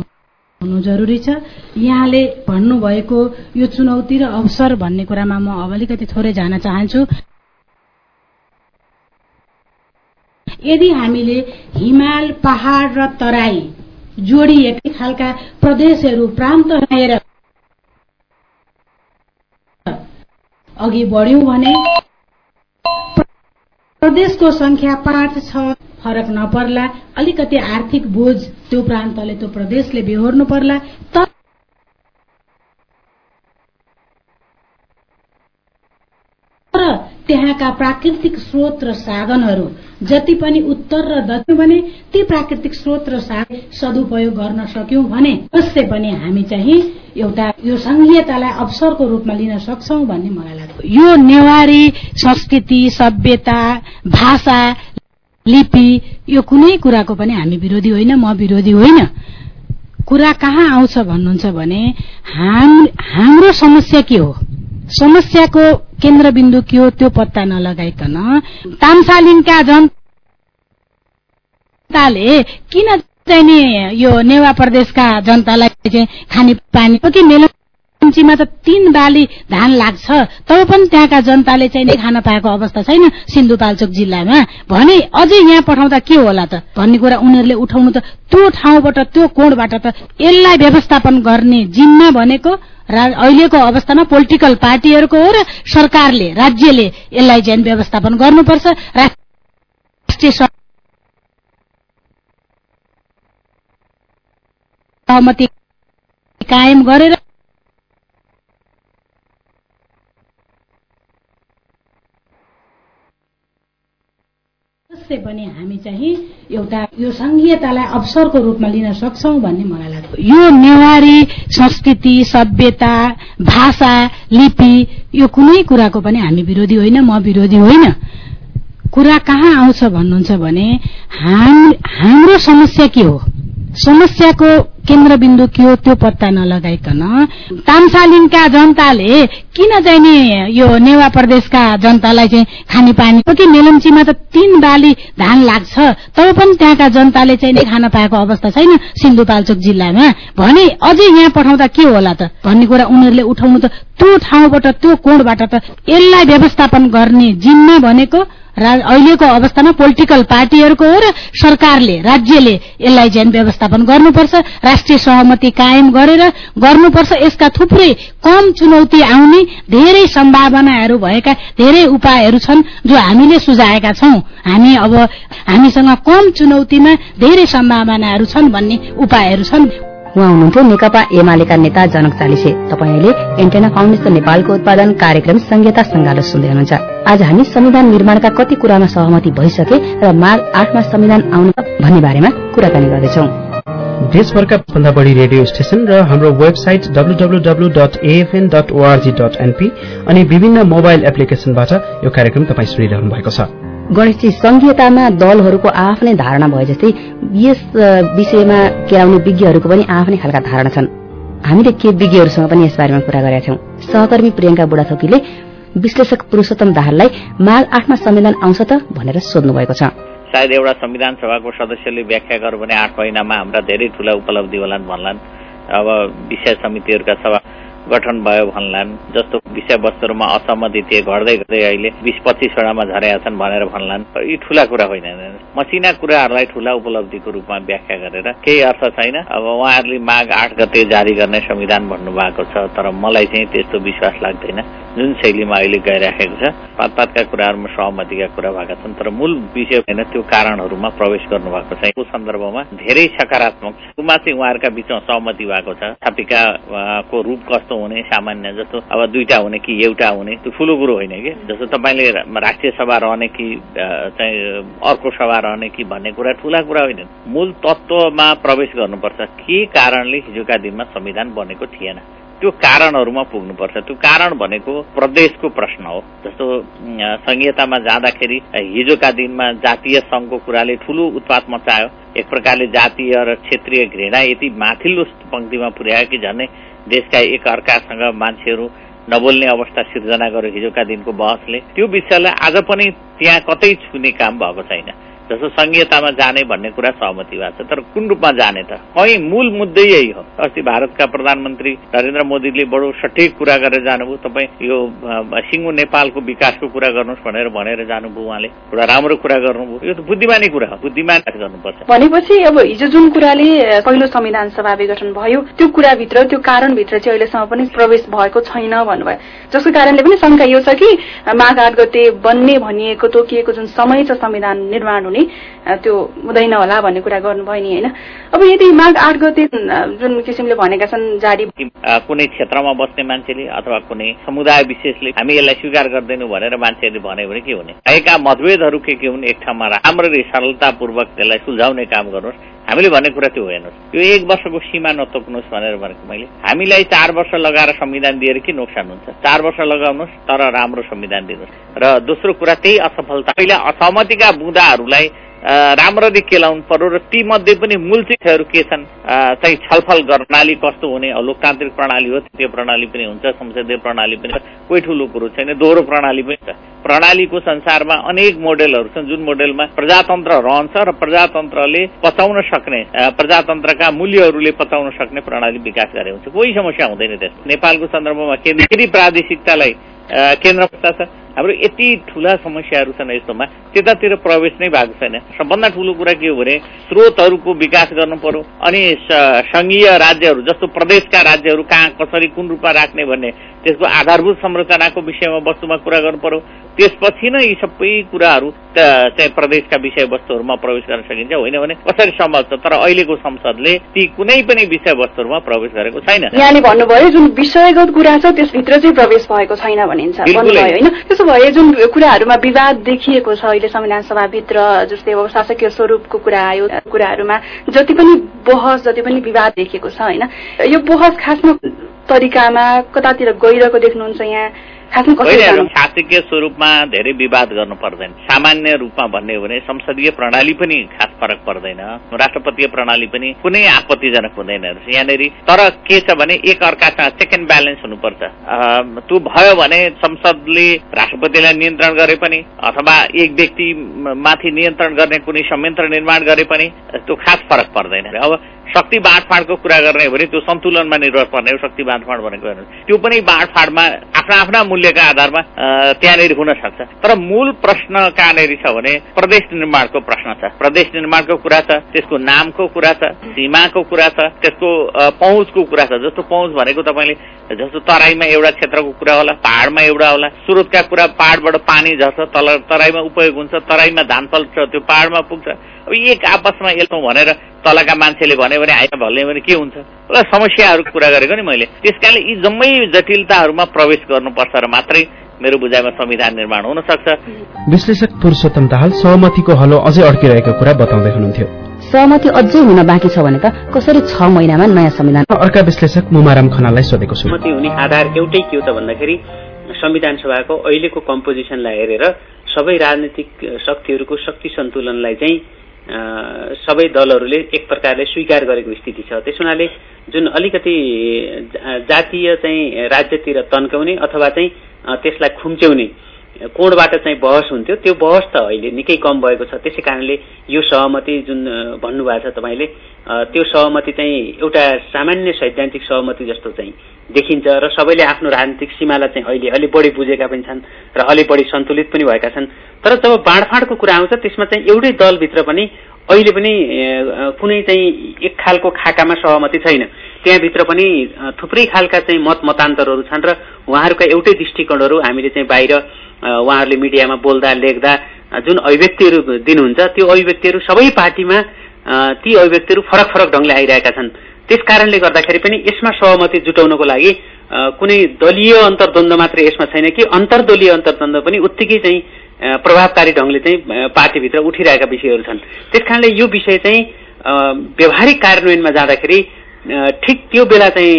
हुनु जरुरी छ। यहाँले भन्नुभएको यो चुनौती र अवसर भन्ने कुरामा म अब अलिकति थोरै जान चाहन्छु। यदि हामीले हिमाल पहाड़ र तराई जोडिएकै खालका प्रदेशहरू प्रान्त आएर अघि बढ्यौं भने प्रदेशको संख्या पाँच छ फरक नपर्ला अलिकति आर्थिक बोझ त्यो प्रान्तले त्यो प्रदेशले बेहोर्नु पर्ला तर त्यहाँका प्राकृतिक स्रोत र साधनहरू जति पनि उत्तर र दक्षिण भने ती प्राकृतिक स्रोत र साधन सदुपयोग गर्न सक्यौं भने अवश्य पनि हामी चाहिँ एउटा यो संघीयतालाई अवसरको रूपमा लिन सक्छौ भन्ने मलाई लाग्छ। यो नेवारी संस्कृति सभ्यता भाषा लिपि यो कुनै कुराको पनि हामी विरोधी होइन म विरोधी होइन। कुरा कहाँ आउँछ भन्नुहुन्छ भने हाम्रो समस्या के हो? समस्याको केन्द्रबिन्दु के हो त्यो पत्ता नलगाइकन तामसालिङका जनताले किन चाहिँ यो नेवा प्रदेशका जनतालाई चाहिँ खाने पानी कि मेलम्चीमा त तीन बाली धान लाग्छ तब पनि त्यहाँका जनताले चाहिँ खान पाएको अवस्था छैन सिन्धुपाल्चोक जिल्लामा। भने अझै यहाँ पठाउँदा के होला त? भन्ने कुरा उनीहरूले उठाउनु त त्यो ठाउँबाट त्यो कोणबाट त यसलाई व्यवस्थापन गर्ने जिम्मा भनेको अहिलेको अवस्थामा पोलिटिकल पार्टीहरूको हो र सरकारले राज्यले यसलाई चाहिँ व्यवस्थापन गर्नुपर्छ। राष्ट्रिय सहमति कायम गरेर अवश्य पनि हामी चाहिँ एउटा यो संघीयतालाई अवसरको रूपमा लिन सक्छौ भन्ने मलाई लाग्छ। यो नेवारी संस्कृति सभ्यता भाषा लिपि यो कुनै कुराको पनि हामी विरोधी होइन म विरोधी होइन। कुरा कहाँ आउँछ भन्नुहुन्छ भने हाम्रो समस्या के हो? समस्याको केन्द्रबिन्दु के हो त्यो पत्ता नलगाइकन तामसालिङका जनताले किन चाहिँ नि यो नेवा प्रदेशका जनतालाई चाहिँ खाने पानी कि मेलम्चीमा त तीन बाली धान लाग्छ? तब पनि त्यहाँका जनताले चाहिँ खान पाएको अवस्था छैन सिन्धुपाल्चोक जिल्लामा। भने अझै यहाँ पठाउँदा के होला त? भन्ने कुरा उनीहरूले उठाउनु त त्यो ठाउँबाट त्यो कोणबाट त यसलाई व्यवस्थापन गर्ने जिम्मा भनेको अहिलेको अवस्थामा पोलिटिकल पार्टीहरूको हो र सरकारले राज्यले यसलाई चाहिँ व्यवस्थापन गर्नुपर्छ राष्ट्रिय सहमति कायम गरेर गर्नुपर्छ यसका थुप्रै कम चुनौती आउने धेरै सम्भावनाहरू भएका धेरै उपायहरू छन् जो हामीले सुझाएका छौं। हामी अब हामीसँग कम चुनौतीमा धेरै सम्भावनाहरू छन् भन्ने उपायहरू छन्। उहाँ हुनुहुन्थ्यो नेकपा एमालेका नेता जनक चालिसे। तपाईँले एन्टेना फाउन्डेशन नेपालको उत्पादन कार्यक्रम संहिता संगालो सुन्दै हुनुहुन्छ। आज हामी संविधान निर्माणका कति कुरामा सहमति भइसके र माघ आठमा संविधान आउनु भन्ने बारेमा कुराकानी गर्दैछौ। देशभरका भन्दा बढ़ी रेडियो स्टेशन र हाम्रो website W W W dot O R G dot N P अनि विभिन्न मोबाइल एप्लिकेशनबाट यो कार्यक्रम तपाईँ सुनिरहनु भएको छ गणेशजी संघीयतामा दलहरूको आफ्नै धारणा भए जस्तै यस विषयमा केराउने विज्ञहरूको पनि आफ्नै खालका धारणा छन्। हामीले के विज्ञहरूसँग पनि यस बारेमा कुरा गरेका छौं सहकर्मी प्रियङ्का बुढाथोकीले विश्लेषक पुरूषोत्तम दाहाललाई माघ आठमा संविधान आउँछ त भनेर सोध्नु भएको छ। सायद एउटा संविधान सभाको सदस्यले व्याख्या गर्यो भने आठ महिनामा हाम्रा धेरै ठूला उपलब्धि होलान् भन्लान्। अब विषय समितिहरूका सभा गठन भयो भन्लान् जस्तो विषयवस्तुहरूमा असहमति थिए घट्दै घट्दै अहिले बिस पच्चिसवटामा झरेका छन् भनेर भन्लान्। यी ठूला कुरा होइन। मसिना कुराहरूलाई ठूला उपलब्धिको रूपमा व्याख्या गरेर केही अर्थ छैन। अब उहाँहरूले माघ आठ गते जारी गर्ने संविधान भन्नुभएको छ तर मलाई चाहिँ त्यस्तो विश्वास लाग्दैन। जुन शैलीमा अहिले गइराखेको छ पातपातका कुराहरूमा सहमतिका कुरा भएका छन् तर मूल विषय होइन त्यो कारणहरूमा प्रवेश गर्नुभएको छ यो सन्दर्भमा धेरै सकारात्मक छ चाहिँ उहाँहरूका बिचमा सहमति भएको छ। छापिकाको रूप कस्तो हुने सामान्य जस्तो। अब दुईटा हुने कि एउटा हुने त्यो ठुलो कुरो होइन कि? जस्तो तपाईँले राष्ट्रिय सभा रहने कि चाहिँ अर्को सभा रहने कि भन्ने कुरा ठुला कुरा होइन। मूल तत्वमा प्रवेश गर्नुपर्छ। के कारणले हिजोका दिनमा संविधान बनेको थिएन? त्यो कारणहरूमा पुग्नुपर्छ। त्यो कारण भनेको प्रदेशको प्रश्न हो। जस्तो संहितामा जाँदाखेरि हिजोका दिनमा जातीय संघको कुराले ठूलो उत्पात मचायो एक प्रकारले जातीय र क्षेत्रीय घृणा यति माथिल्लो पंक्तिमा पुर्यायो कि झनै देशका एक अर्कासँग मान्छेहरू नबोल्ने अवस्था सिर्जना गर्यो हिजोका दिनको बहसले त्यो विषयलाई आज पनि त्यहाँ कतै छुने काम भएको छैन। जस्तो संघीयतामा जाने भन्ने कुरा सहमति भएको छ तर कुन रूपमा जाने त? कहीँ मूल मुद्दै यही हो। अस्ति भारतका प्रधानमन्त्री नरेन्द्र मोदीले बडो सठिक कुरा गरेर जानुभयो। तपाईँ यो सिङ्गो नेपालको विकासको कुरा गर्नुहोस् भनेर भनेर जानुभयो उहाँले। एउटा राम्रो कुरा गर्नुभयो। यो त बुद्धिमानी कुरा हो। बुद्धिमान गर्नुपर्छ। भनेपछि अब हिजो जुन कुराले पहिलो संविधान सभा विघटन भयो त्यो कुराभित्र त्यो कारणभित्र चाहिँ अहिलेसम्म पनि प्रवेश भएको छैन भन्नुभयो। जसको कारणले पनि शङ्का यो छ कि माघ आठ गते बन्ने भनिएको तोकिएको जुन समय छ संविधान निर्माण हुने। त्यो हुँदैन होला भन्ने कुरा गर्नुभयो नि होइन? अब यदि माघ आठ गते जुन किसिमले भनेका छन् जारी कुनै क्षेत्रमा बस्ने मान्छेले अथवा कुनै समुदाय विशेषले हामी यसलाई स्वीकार गर्दैनौँ भनेर मान्छेहरूले भन्यो भने के हुने? भएका मतभेदहरू के के हुन्? एक ठाउँमा राम्ररी सरलतापूर्वक त्यसलाई सुल्झाउने काम गर्नुहोस्। हामीले भन्ने कुरा त्यो हेर्नुहोस् यो एक वर्षको सीमा नतोक्नुहोस् भनेर भनेको मैले। हामीलाई चार वर्ष लगाएर संविधान दिएर के नोक्सान हुन्छ? चार वर्ष लगाउनुहोस् तर राम्रो संविधान दिनुहोस्। र दोस्रो कुरा त्यही असफलता। पहिला असहमतिका बुँदाहरूलाई राम्ररी केलाउनु पर्यो र ती मध्ये पनि मूल चिजहरू के छन्? चाहिँ छलफल प्रणाली कस्तो हुने? लोकतान्त्रिक प्रणाली हो त्यो प्रणाली पनि हुन्छ संसदीय प्रणाली पनि कोही ठुलो कुरो छैन दोहोरो प्रणाली पनि छ। प्रणालीको संसारमा अनेक मोडेलहरू छन् जुन मोडेलमा प्रजातन्त्र रहन्छ र प्रजातन्त्रले पचाउन सक्ने प्रजातन्त्रका मूल्यहरूले पचाउन सक्ने प्रणाली विकास गरे हुन्छ। कोही समस्या हुँदैन त्यस नेपालको सन्दर्भमा केन्द्रीय प्रादेशिकतालाई केन्द्र छ हाम्रो यति ठुला समस्याहरू छन् यस्तोमा त्यतातिर प्रवेश नै भएको छैन। सबभन्दा ठुलो कुरा के हो भने स्रोतहरूको विकास गर्नु पर्यो। अनि संघीय राज्यहरू जस्तो प्रदेशका राज्यहरू कहाँ कसरी कुन रूपमा राख्ने भन्ने त्यसको आधारभूत संरचनाको विषयमा वस्तुमा कुरा गर्नु पर्यो। त्यसपछि नै यी सबै कुराहरू चाहिँ प्रदेशका विषयवस्तुहरूमा प्रवेश गर्न सकिन्छ होइन भने कसरी सम्भव छ तर अहिलेको संसदले ती कुनै पनि विषयवस्तुहरूमा प्रवेश गरेको छैन। यहाँले भन्नुभयो जुन विषयगत कुरा छ त्यसभित्र चाहिँ प्रवेश भएको छैन भनिन्छ भन्नुभयो होइन? त्यसो भए जुन कुराहरूमा विवाद देखिएको छ अहिले संविधान सभाभित्र जस्तै अब शासकीय स्वरूपको कुरा आयो कुराहरूमा जति पनि बहस जति पनि विवाद देखिएको छ होइन? यो बहस खासमा तरिकामा कतातिर गइरहेको देख्नुहुन्छ यहाँ शासकीय स्वरूपमा धेरै विवाद गर्नु पर्दैन। सामान्य रूपमा भन्ने हो भने संसदीय प्रणाली पनि खास फरक पर्दैन। राष्ट्रपतीय प्रणाली पनि कुनै आपत्तिजनक हुँदैन। यहाँनिर तर के छ भने एक अर्कासँग चेक एन्ड ब्यालेन्स हुनुपर्छ त्यो भयो भने संसदले राष्ट्रपतिलाई नियन्त्रण गरे पनि अथवा एक व्यक्ति माथि नियन्त्रण गर्ने कुनै संयन्त्र निर्माण गरे पनि त्यो खास फरक पर्दैन। अब शक्ति बाँडफाँडको कुरा गर्ने हो भने त्यो सन्तुलनमा निर्भर पर्ने हो शक्ति बाँडफाँड भनेको त्यो पनि बाँडफाँडमा आफ्ना आफ्ना मूल्यका आधारमा त्यहाँनिर हुन सक्छ। तर मूल प्रश्न कहाँनिर छ भने प्रदेश निर्माणको प्रश्न छ। प्रदेश निर्माणको कुरा छ त्यसको नामको कुरा छ सीमाको कुरा छ त्यसको पहुँचको कुरा छ। जस्तो पहुँच भनेको तपाईँले जस्तो तराईमा एउटा क्षेत्रको कुरा होला पहाड़मा एउटा होला स्रोतका कुरा पहाड़बाट पानी झर्छ तल तराईमा उपयोग हुन्छ तराईमा धान फल्छ त्यो पहाड़मा पुग्छ। अब एक आपसमा यसो भनेर तलका मान्छेले भन्यो भने आइन भल्ने भने के हुन्छ? समस्याहरूको कुरा गरेको नि मैले। त्यस कारणले यी जम्मै जटिलताहरूमा प्रवेश गर्नुपर्छ र मात्रै मेरो बुझाइमा संविधान निर्माण हुन सक्छ। विश्लेषक पुरुषोत्तम दाहाल सहमतिको हलो अझै अड्किरहेको कुरा बताउँदै हुनुहुन्थ्यो। सहमति अझै हुन बाँकी छ भने त कसरी छ महिनामा नयाँ संविधान? अर्का विश्लेषक मुमाराम खनाललाई सोधेको छु। सहमति हुने आधार एउटै के हो त भन्दाखेरि संविधान सभाको अहिलेको कम्पोजिसनलाई हेरेर सबै राजनीतिक शक्तिहरूको शक्ति सन्तुलनलाई चाहिँ सबै दलहरूले एक प्रकारले स्वीकार गरेको स्थिति छ। त्यस हुनाले जुन अलिकति जातीय चाहिँ राज्यतिर तन्काउने अथवा चाहिँ त्यसलाई खुम्च्याउने कोणबाट चाहिँ बहस हुन्थ्यो त्यो बहस त अहिले निकै कम भएको छ। त्यसै कारणले यो सहमति जुन भन्नुभएको छ तपाईँले त्यो सहमति चाहिँ एउटा सामान्य सैद्धान्तिक सहमति जस्तो चाहिँ देखिन्छ र सबैले आफ्नो राजनीतिक सीमालाई चाहिँ अहिले अलि बढी बुझेका पनि छन् र अलि बढी सन्तुलित पनि भएका छन्। तर जब बाँडफाँडको कुरा आउँछ त्यसमा चाहिँ एउटै दलभित्र पनि अहिले पनि कुनै चाहिँ एक खालको खाकामा सहमति छैन। त्यहाँभित्र पनि थुप्रै खालका चाहिँ मत मतान्तरहरू छन् र उहाँहरूका एउटै दृष्टिकोणहरू हामीले चाहिँ बाहिर उहाँहरूले मिडियामा बोल्दा लेख्दा जुन अभिव्यक्तिहरू दिनुहुन्छ त्यो अभिव्यक्तिहरू सबै पार्टीमा ती अभिव्यक्तिहरू फरक फरक ढङ्गले आइरहेका छन्। त्यस कारणले गर्दाखेरि पनि यसमा सहमति जुटाउनको लागि कुनै दलीय अन्तर्द्वन्द मात्रै यसमा छैन कि अन्तर्दलीय अन्तर्द्वन्द पनि उत्तिकै चाहिँ प्रभावकारी ढङ्गले चाहिँ पार्टीभित्र उठिरहेका विषयहरू छन्। त्यस यो विषय चाहिँ व्यवहारिक कार्यान्वयनमा जाँदाखेरि ठिक त्यो बेला चाहिँ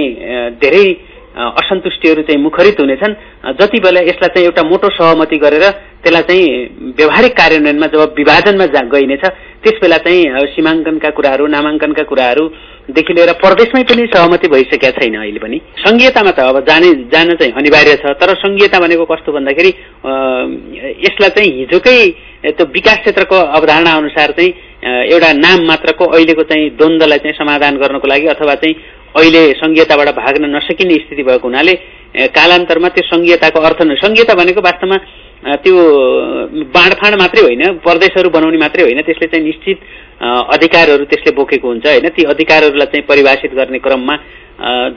धेरै असन्तुष्टिहरू चाहिँ मुखरित हुनेछन्। जति बेला यसलाई चाहिँ एउटा मोटो सहमति गरेर त्यसलाई चाहिँ व्यवहारिक कार्यान्वयनमा जब विभाजनमा जा गइनेछ त्यस बेला चाहिँ सीमाङ्कनका कुराहरू नामाङ्कनका कुराहरूदेखि लिएर प्रदेशमै पनि सहमति भइसकेका छैन अहिले पनि। संघीयतामा त अब जाने जान चाहिँ अनिवार्य छ तर संघीयता भनेको कस्तो भन्दाखेरि यसलाई चाहिँ हिजोकै त्यो विकास क्षेत्रको अवधारणा अनुसार चाहिँ एउटा नाम मात्रको अहिलेको चाहिँ द्वन्द्वलाई चाहिँ समाधान गर्नको लागि अथवा चाहिँ अहिले संघीयताबाट भाग्न नसकिने स्थिति भएको हुनाले कालान्तरमा त्यो संघीयताको अर्थ संघीयता भनेको वास्तवमा त्यो बाँडफाँड मात्रै होइन प्रदेशहरू बनाउने मात्रै होइन त्यसले चाहिँ निश्चित अधिकारहरू त्यसले बोकेको हुन्छ होइन? ती अधिकारहरूलाई चाहिँ परिभाषित गर्ने क्रममा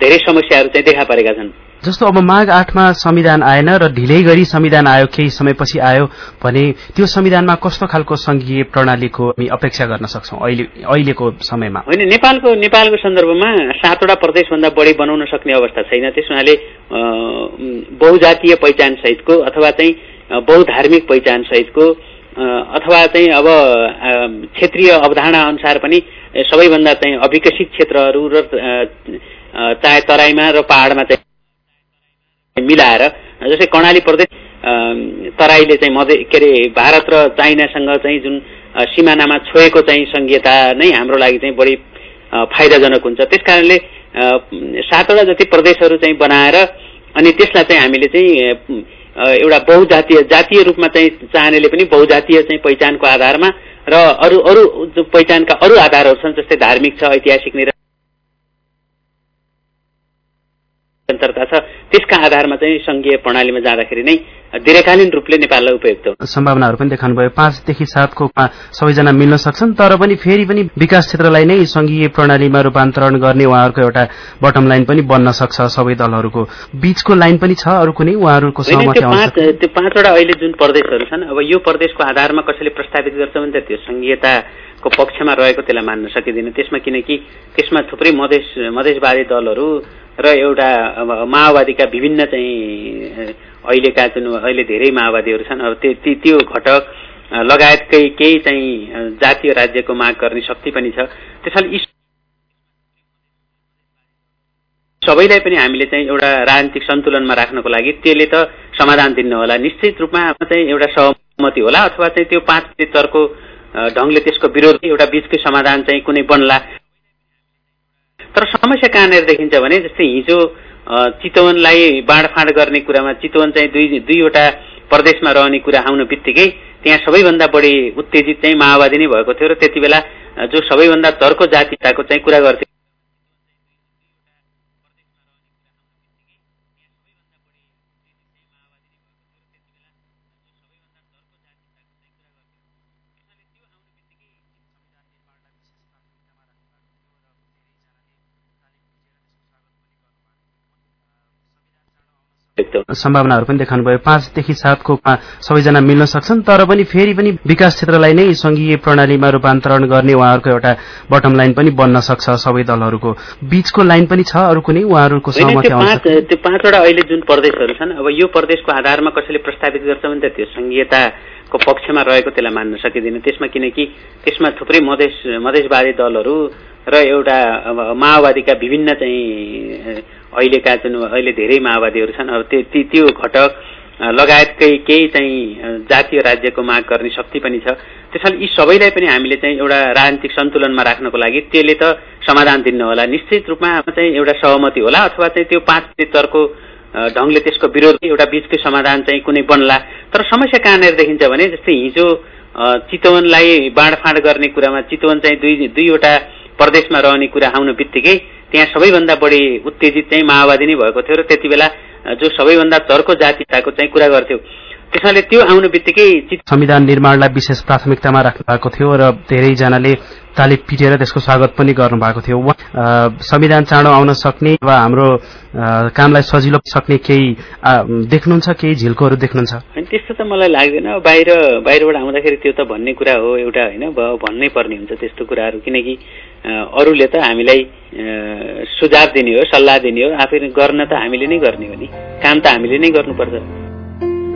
धेरै समस्याहरू चाहिँ देखा परेका छन्। जस्तो अब माघ आठमा संविधान आएन र ढिलै गरी संविधान आयो केही समयपछि आयो भने त्यो संविधानमा कस्तो खालको संघीय प्रणालीको हामी अपेक्षा गर्न सक्छौ अहिलेको समयमा? होइन नेपालको नेपालको सन्दर्भमा सातवटा प्रदेशभन्दा बढी बनाउन सक्ने अवस्था छैन। त्यस हुनाले बहुजातीय पहिचान सहितको अथवा चाहिँ बहुधार्मिक पहिचान सहितको अथवा चाहिँ अब क्षेत्रीय अवधारणा अनुसार पनि सबैभन्दा चाहिँ अविकसित क्षेत्रहरू र चाहे तराईमा र पहाडमा चाहिँ मिलाएर जस्तै कर्णाली प्रदेश तराईले चाहिँ मध्य के अरे भारत र चाइनासँग चाहिँ जुन सिमानामा छोएको चाहिँ संघीयता नै हाम्रो लागि चाहिँ बढी फाइदाजनक हुन्छ। त्यस कारणले सातवटा जति प्रदेशहरू चाहिँ बनाएर अनि त्यसलाई चाहिँ हामीले चाहिँ एउटा बहुजातीय जातीय रूपमा चाहिँ चाहनेले पनि बहुजातीय चाहिँ पहिचानको आधारमा र अरू अरू पहिचानका अरू आधारहरू छन् जस्तै धार्मिक छ ऐतिहासिक निरन्तरता छ। त्यसका आधारमा चाहिँ संघीय प्रणालीमा जाँदाखेरि नै दीर्घकालीन रूपले नेपाललाई उपयुक्त सम्भावनाहरू पनि देखाउनुभयो। पाँचदेखि सातको सबैजना मिल्न सक्छन् तर पनि फेरि पनि विकास क्षेत्रलाई नै संघीय प्रणालीमा रूपान्तरण गर्ने उहाँहरूको एउटा बटम लाइन पनि बन्न सक्छ सबै दलहरूको। बीचको लाइन पनि छ अरू कुनै उहाँहरूको त्यो पाँचवटा अहिले जुन प्रदेशहरू छन् अब यो प्रदेशको आधारमा कसैले प्रस्तावित गर्छ भने त त्यो संघीयताको पक्षमा रहेको त्यसलाई मान्न सकिँदैन। त्यसमा किनकि त्यसमा थुप्रै मधेस मधेसवादी दलहरू र एउटा माओवादीका विभिन्न चाहिँ अहिलेका जुन अहिले धेरै माओवादीहरू छन् अब त्यो त्यो घटक लगायतकै केही चाहिँ जातीय राज्यको माग गर्ने शक्ति पनि छ। त्यसैले यी सबैलाई पनि हामीले चाहिँ एउटा राजनीतिक सन्तुलनमा राख्नको लागि त्यसले त समाधान दिन्न होला। निश्चित रूपमा चाहिँ एउटा सहमति होला अथवा चाहिँ त्यो पाँच तर्को ढङ्गले त्यसको विरोध एउटा बीचकै समाधान चाहिँ कुनै बन्ला। तर समस्या कहाँनिर देखिन्छ भने जस्तै हिजो चितवनलाई बाँडफाँड गर्ने कुरामा चितवन चाहिँ दुई दुईवटा प्रदेशमा रहने कुरा आउनु बित्तिकै त्यहाँ सबैभन्दा बढी उत्तेजित चाहिँ माओवादी नै भएको थियो र त्यति बेला जो सबैभन्दा चर्को जातिताको चाहिँ कुरा गर्थ्यो सम्भावनाहरू पनि देखाउनुभयो पाँचदेखि सातको सबैजना मिल्न सक्छन् तर पनि फेरि पनि विकास क्षेत्रलाई नै संघीय प्रणालीमा रूपान्तरण गर्ने उहाँहरूको एउटा बटम लाइन पनि बन्न सक्छ सबै दलहरूको। बीचको लाइन पनि छ अरू कुनै उहाँहरूको त्यो पाँचवटा अहिले जुन प्रदेशहरू छन् अब यो प्रदेशको आधारमा कसैले प्रस्तावित गर्छ भने त त्यो संघीयताको पक्षमा रहेको त्यसलाई मान्न सकिँदैन। त्यसमा किनकि त्यसमा थुप्रै मधेस मधेसवादी दलहरू र एउटा माओवादीका विभिन्न चाहिँ अहिलेका जुन अहिले धेरै माओवादीहरू छन् अब त्यो त्यो घटक लगायतकै केही चाहिँ जातीय राज्यको माग गर्ने शक्ति पनि छ। त्यसैले यी सबैलाई पनि हामीले चाहिँ एउटा राजनीतिक सन्तुलनमा राख्नको लागि त्यसले त समाधान दिन्न होला। निश्चित रूपमा चाहिँ एउटा सहमति होला अथवा चाहिँ त्यो पाँच तर्को ढङ्गले त्यसको विरोध एउटा बीचकै समाधान चाहिँ कुनै बन्ला। तर समस्या कहाँनिर देखिन्छ भने जस्तै हिजो चितवनलाई बाँडफाँड गर्ने कुरामा चितवन चाहिँ दुई दुईवटा प्रदेशमा रहने कुरा आउनु बित्तिकै त्यहाँ सबैभन्दा बढी उत्तेजित चाहिँ माओवादी नै भएको थियो र त्यति बेला जो सबैभन्दा चर्को जातिताको चाहिँ कुरा गर्थ्यो। त्यसैले त्यो आउनु बित्तिकै संविधान निर्माणलाई विशेष प्राथमिकतामा राख्नु भएको थियो र धेरैजनाले ताली पिटेर त्यसको स्वागत पनि गर्नु भएको थियो संविधान चाँडो आउन सक्ने वा हाम्रो कामलाई सजिलो सक्ने केही देख्नुहुन्छ केही झिल्कोहरू देख्नुहुन्छ? त्यस्तो त मलाई लाग्दैन। बाहिर बाहिरबाट आउँदाखेरि त्यो त भन्ने कुरा हो एउटा होइन भन्नै पर्ने हुन्छ त्यस्तो कुराहरू। किनकि अरूले त हामीलाई सुझाव दिने हो सल्लाह दिने हो। आफै गर्न त हामीले नै गर्ने हो नि। काम त हामीले नै गर्नुपर्छ।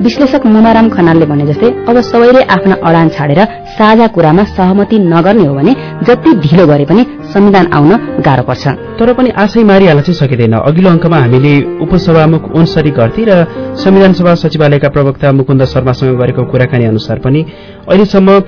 विश्लेषक मुनाराम खनालले भने जस्तै अब सबैले आफ्ना अडान छाडेर साझा कुरामा सहमति नगर्ने हो भने जति ढिलो गरे पनि संविधान आउन गाह्रो पर्छ। तर पनि आशै मारिहाल्न चाहिँ सकिँदैन। अघिल्लो अङ्कमा हामीले उपसभामुख ओन्सरी घरती र संविधान सभा सचिवालयका प्रवक्ता मुकुन्द शर्मासँग गरेको कुराकानी अनुसार पनि अहिलेसम्म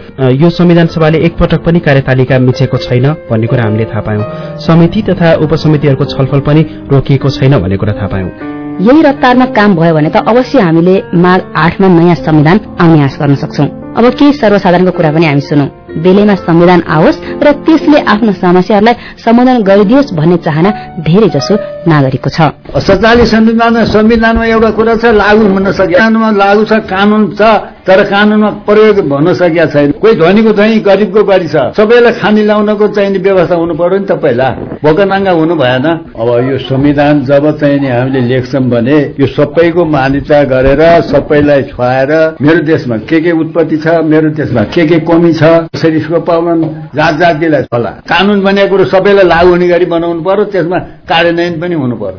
यो संविधान सभाले एकपटक पनि कार्यतालिका मिचेको छैन भन्ने कुरा हामीले थाहा पायौं। समिति तथा उपसमितिहरूको छलफल पनि रोकिएको छैन भन्ने कुरा थाहा पायौं। यही रफ्तारमा काम भयो भने त अवश्य हामीले माघ आठमा नयाँ संविधान आउने आश गर्न सक्छौं। अब केही सर्वसाधारणको कुरा पनि हामी सुनौ। बेलैमा संविधान आओस् र त्यसले आफ्नो समस्याहरूलाई समाधान गरिदियोस् भन्ने चाहना धेरै जसो नागरिकको छ। सत्ताले संविधानमा संविधानमा एउटा कुरा छ लागू हुन सकेमा लागू छ कानून छ तर कानूनमा प्रयोग भन्न सकेका छैन। कोही धनीको चाहिँ गरिबको बढी छ। सबैलाई खानी ल्याउनको चाहिने व्यवस्था हुनु पर्यो नि त पहिला। भोकनाङ्गा हुनु भएन। अब यो संविधान जब चाहिँ नि हामीले लेख्छौँ भने यो सबैको मान्यता गरेर सबैलाई छुवाएर मेरो देशमा के के उत्पत्ति छ मेरो देशमा के के कमी छ यसको पालन जात जातिलाई होला। कानून बनेको कुरो सबैलाई लागू हुने गरी बनाउनु पर्यो त्यसमा कार्यान्वयन पनि हुनु पर्यो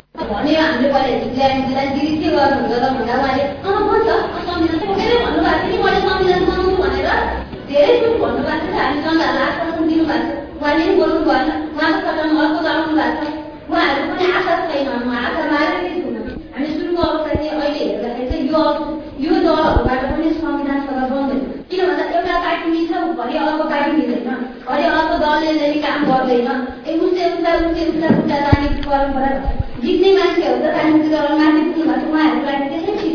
धेरै कुरो भन्नुभएको छ हामी सङ्घारलाई आश्वासन दिनुभएको छ उहाँले पनि बोल्नु भएन। उहाँको अर्को गराउनु भएको छ उहाँहरू पनि आशा छैन। आशा मारेर के छुन हामी सुरुको अवस्था चाहिँ अहिले हेर्दाखेरि चाहिँ यो यो दलहरूबाट पनि संविधान सभा बन्दैन। किन भन्दा एउटा पार्टी मिल्छ भरे अर्को पार्टी मिल्दैन। भरे अर्को दलले काम गर्दैन। ए जाने परम्परा जित्ने मान्छेहरू त राजनीतिकरण माथि पुग्नु भएको उहाँहरूको त्यसै ठिक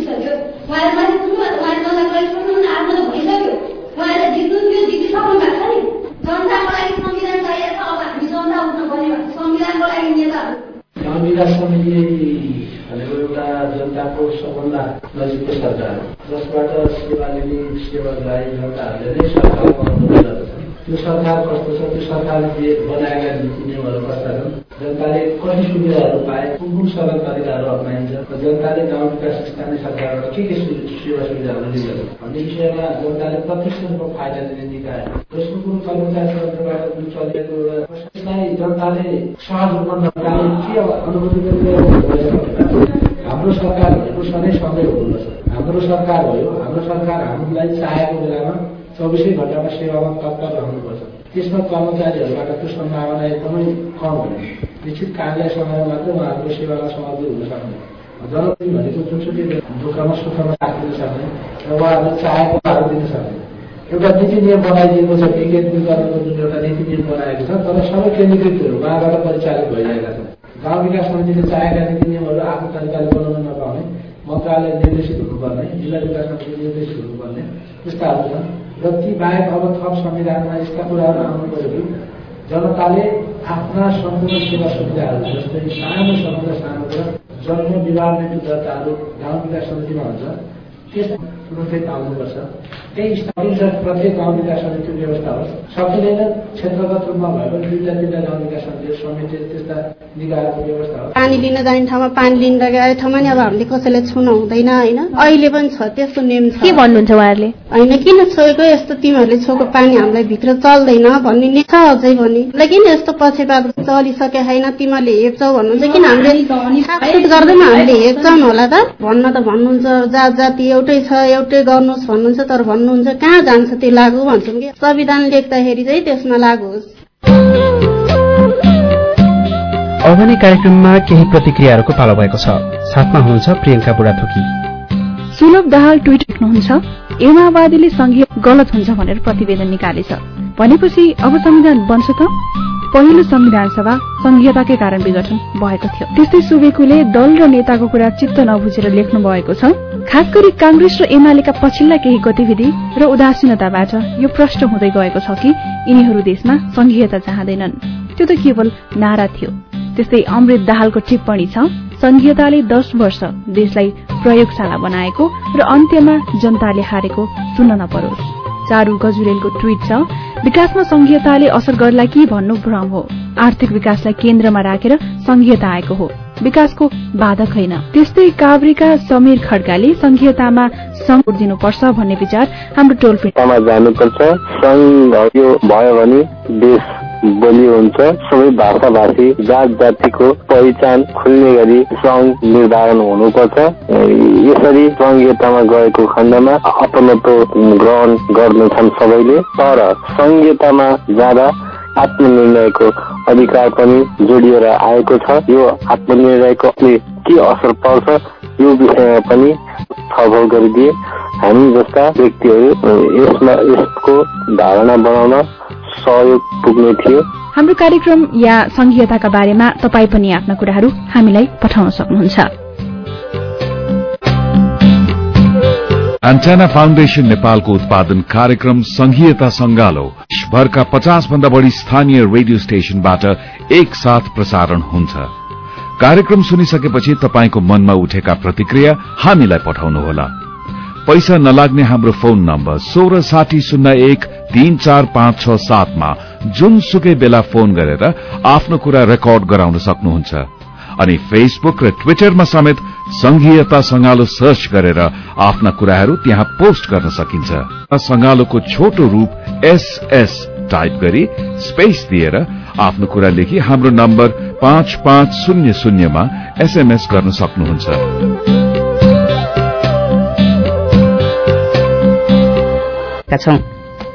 उहाँहरू माथि पुग्नु जनताको लागि आफ्नो त भइसक्यो। उहाँहरूले जित्नु त्यो भएको छ नि। जनताको लागि संविधान चाहिएको छ अब हामी जनता उठ्नु पर्ने संविधानको लागि नेताहरू संविधान समिति भनेको एउटा जनताको सबभन्दा नजिकको सरकार हो जसबाट सेवा लिने सेवकलाई जनताहरूले नै सरकार बनाउनु त्यो सरकार कस्तो छ त्यो सरकारले बनाएका नीति नियमहरू कस्ता छन् जनताले कति सुविधाहरू पाए कुन कुन सरल तरिकाहरू अप्नाइन्छ र जनताले गाउँ विकास स्थानीय सरकारबाट के के सेवा सुविधाहरू लिन्छ भन्ने विषयमा जनताले प्रत्यक्ष रूपमा फाइदा दिने निकाय दोस्रो कुरो कर्मचारी तन्त्रबाट जुन एउटा जनताले सहज रूपमा के अनुभूति हाम्रो सरकार भनेको सधैँ हुनुपर्छ हाम्रो सरकार भयो हाम्रो सरकार हामीलाई चाहेको बेलामा चौबिसै घन्टामा सेवामा तत्पर रहनुपर्छ। त्यसमा कर्मचारीहरूबाट त्यो सम्भावना एकदमै कम हुने। निश्चित कार्यालय समयमा मात्रै उहाँहरूको सेवामा समाप्ति हुन सक्ने। जनप्रति भनेको जुनसुकै दुःखमा सुखमा राखिदिन सक्ने र उहाँहरूले चाहेको उहाँहरू दिन सक्ने। एउटा नीति नियम बनाइदिएको छ विकेन्द्रीकरणको जुन एउटा नीति नियम बनाएको छ तर सबै केन्द्रीकृतहरू उहाँबाट परिचालित भइरहेका छन्। गाउँ विकास समितिले चाहेका नीति नियमहरू आफ्नो तरिकाले बनाउन नपाउने मन्त्रालय निर्देशित हुनुपर्ने जिल्ला विकास समिति निर्देशित हुनुपर्ने त्यस्ताहरू छन्। र ती बाहेक अब थप संविधानमा यस्ता कुराहरू आउनु पऱ्यो कि जनताले आफ्ना सम्पूर्ण सेवा सुविधाहरू जस्तै सानो सबभन्दा सानो जन्म विवाह दर्ताहरू गाउँ विकास समितिमा हुन्छ त्यस तुरन्तै पाउनुपर्छ त्यही सकिन्छ प्रत्येक गाउँ विकास समितिको व्यवस्था होस्। सकिँदैन क्षेत्रगत रूपमा भयो भने दुईवटा तिनवटा गाउँ विकास समिति समिति त्यस्ता निकायको व्यवस्था होस्। पानी लिन जाने ठाउँमा पानी लिन गए ठाउँमा नि अब हामीले कसैले छुन हुँदैन होइन? अहिले पनि छ त्यस्तो नियम छ। के भन्नुहुन्छ उहाँहरूले? होइन किन छोएको? यस्तो तिमीहरूले छोएको पानी हामीलाई भित्र चल्दैन भन्ने छ अझै भने। किन यस्तो पछिबाट चलिसके होइन तिमीहरूले हेप्छौ भन्नुहुन्छ। किन हामीले गर्दैन हामीले हेप्छौँ होला त। भन्न त भन्नुहुन्छ जात जाति एउटै छ एउटै गर्नुहोस् भन्नुहुन्छ तर भन्नुहुन्छ कहाँ जान्छ त्यो लागू? भन्छौँ कि। संविधान लेख्दाखेरि चाहिँ त्यसमा लागू होस्। अब नै कार्यक्रममा केही प्रतिक्रियाहरूको पालो भएको छ। साथमा हुनुहुन्छ प्रियङ्का बुढाथोकी। सुलभ दाहाल ट्विट लेख्नुहुन्छ ए माओवादीले संघीय गलत हुन्छ भनेर प्रतिवेदन निकालेछ। भनेपछि अब संविधान बन्छ त? पहिलो संविधान सभा संघीयताकै कारण विघटन भएको थियो। त्यस्तै सुवेकुले दल र नेताको कुरा चित्त नबुझेर लेख्नु भएको छ। खास गरी कांग्रेस र एमालेका पछिल्ला केही गतिविधि र उदासीनताबाट यो प्रष्ट हुँदै गएको छ कि यिनीहरू देशमा संघीयता चाहँदैनन्। त्यो त केवल नारा थियो। त्यस्तै अमृत दाहालको टिप्पणी छ संघीयताले दश वर्ष देशलाई प्रयोगशाला बनाएको र अन्त्यमा जनताले हारेको सुन्न नपरोस्। चारू गजुरेलको ट्वीट छ विकासमा संघीयताले असर गर्ला कि भन्नु भ्रम हो। आर्थिक विकासलाई केन्द्रमा राखेर संघीयता आएको हो। विकासको बाधक होइन। त्यस्तै काभ्रेका समीर खड्काले संघीयतामा संघ दिनुपर्छ भन्ने विचार हाम्रो टोल फ्री जानुपर्छ। भयो भने देश बलियो हुन्छ। सबै भाषाभाषी जात जातिको पहिचान खुल्ने गरी सङ्घ निर्धारण हुनुपर्छ। यसरी सङ्घीयतामा गएको खण्डमा अपनत्व ग्रहण गर्नेछन् सबैले। तर सङ्घीयतामा जाँदा आत्मनिर्णयको अधिकार पनि जोडिएर आएको छ। यो आत्मनिर्णयको के असर पर्छ यो विषयमा पनि छलफल गरिदिए हामी जस्ता व्यक्तिहरू यसमा यसको धारणा बनाउन सहयोग पुग्ने थियो। हाम्रो कार्यक्रम या संघीयताका बारेमा तपाईँ पनि आफ्ना कुराहरू हामीलाई पठाउन सक्नुहुन्छ। एन्टेना फाउन्डेशन नेपालको उत्पादन कार्यक्रम संघीयता संगालो देशभरका पचास भन्दा बढ़ी स्थानीय रेडियो स्टेशनबाट एकसाथ प्रसारण हुन्छ। कार्यक्रम सुनिसकेपछि तपाईँको मनमा उठेका प्रतिक्रिया हामीलाई पठाउनुहोला। पैसा नलाग्ने हाम्रो फोन नम्बर सोह्र साठी शून्य एक तीन चार पाँच छ सातमा जुनसुकै बेला फोन गरेर आफ्नो कुरा रेकर्ड गराउन सक्नुहुन्छ। अनि फेसबुक र ट्विटरमा समेत संघीयता संगालो सर्च गरेर आफ्ना कुराहरू त्यहाँ पोस्ट गर्न सकिन्छ। संगालोको छोटो रूप एसएस टाइप गरी स्पेस दिएर आफ्नो कुरा लेखी हाम्रो नम्बर पाँच पाँच शून्य शून्यमा एसएमएस गर्न सक्नुहुन्छ।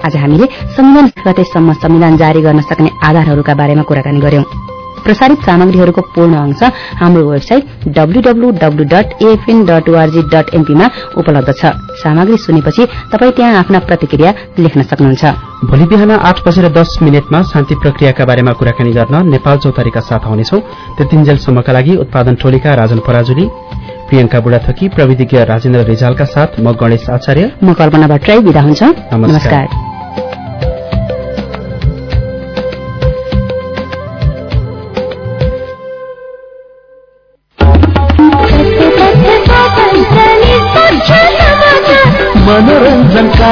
आज हामीले संविधान गतेसम्म संविधान जारी गर्न सक्ने आधारहरूका बारेमा कुराकानी गर्यौं। प्रसारित सामग्रीहरूको पूर्ण अंश हाम्रो website W W W dot A F N dot O R G dot एनपीमा उपलब्ध छ। सामग्री सुनेपछि तपाईँ त्यहाँ आफ्ना प्रतिक्रिया लेख्न सक्नुहुन्छ। भोलि बिहान आठ बजेर दस मिनटमा शान्ति प्रक्रियाका बारेमा कुराकानी गर्न नेपाल चौतारीका साथ आउनेछौ। त्यतिन्जेलसम्मका लागि उत्पादन टोलीका राजन पराजुली प्रियंका बुढाथकी प्रविधिज्ञ राजेन्द्र रिजालका साथ म गणेश आचार्य। म कल्पना भट्टराई विदा हुन्छ। नमस्कार। मनोरञ्जनका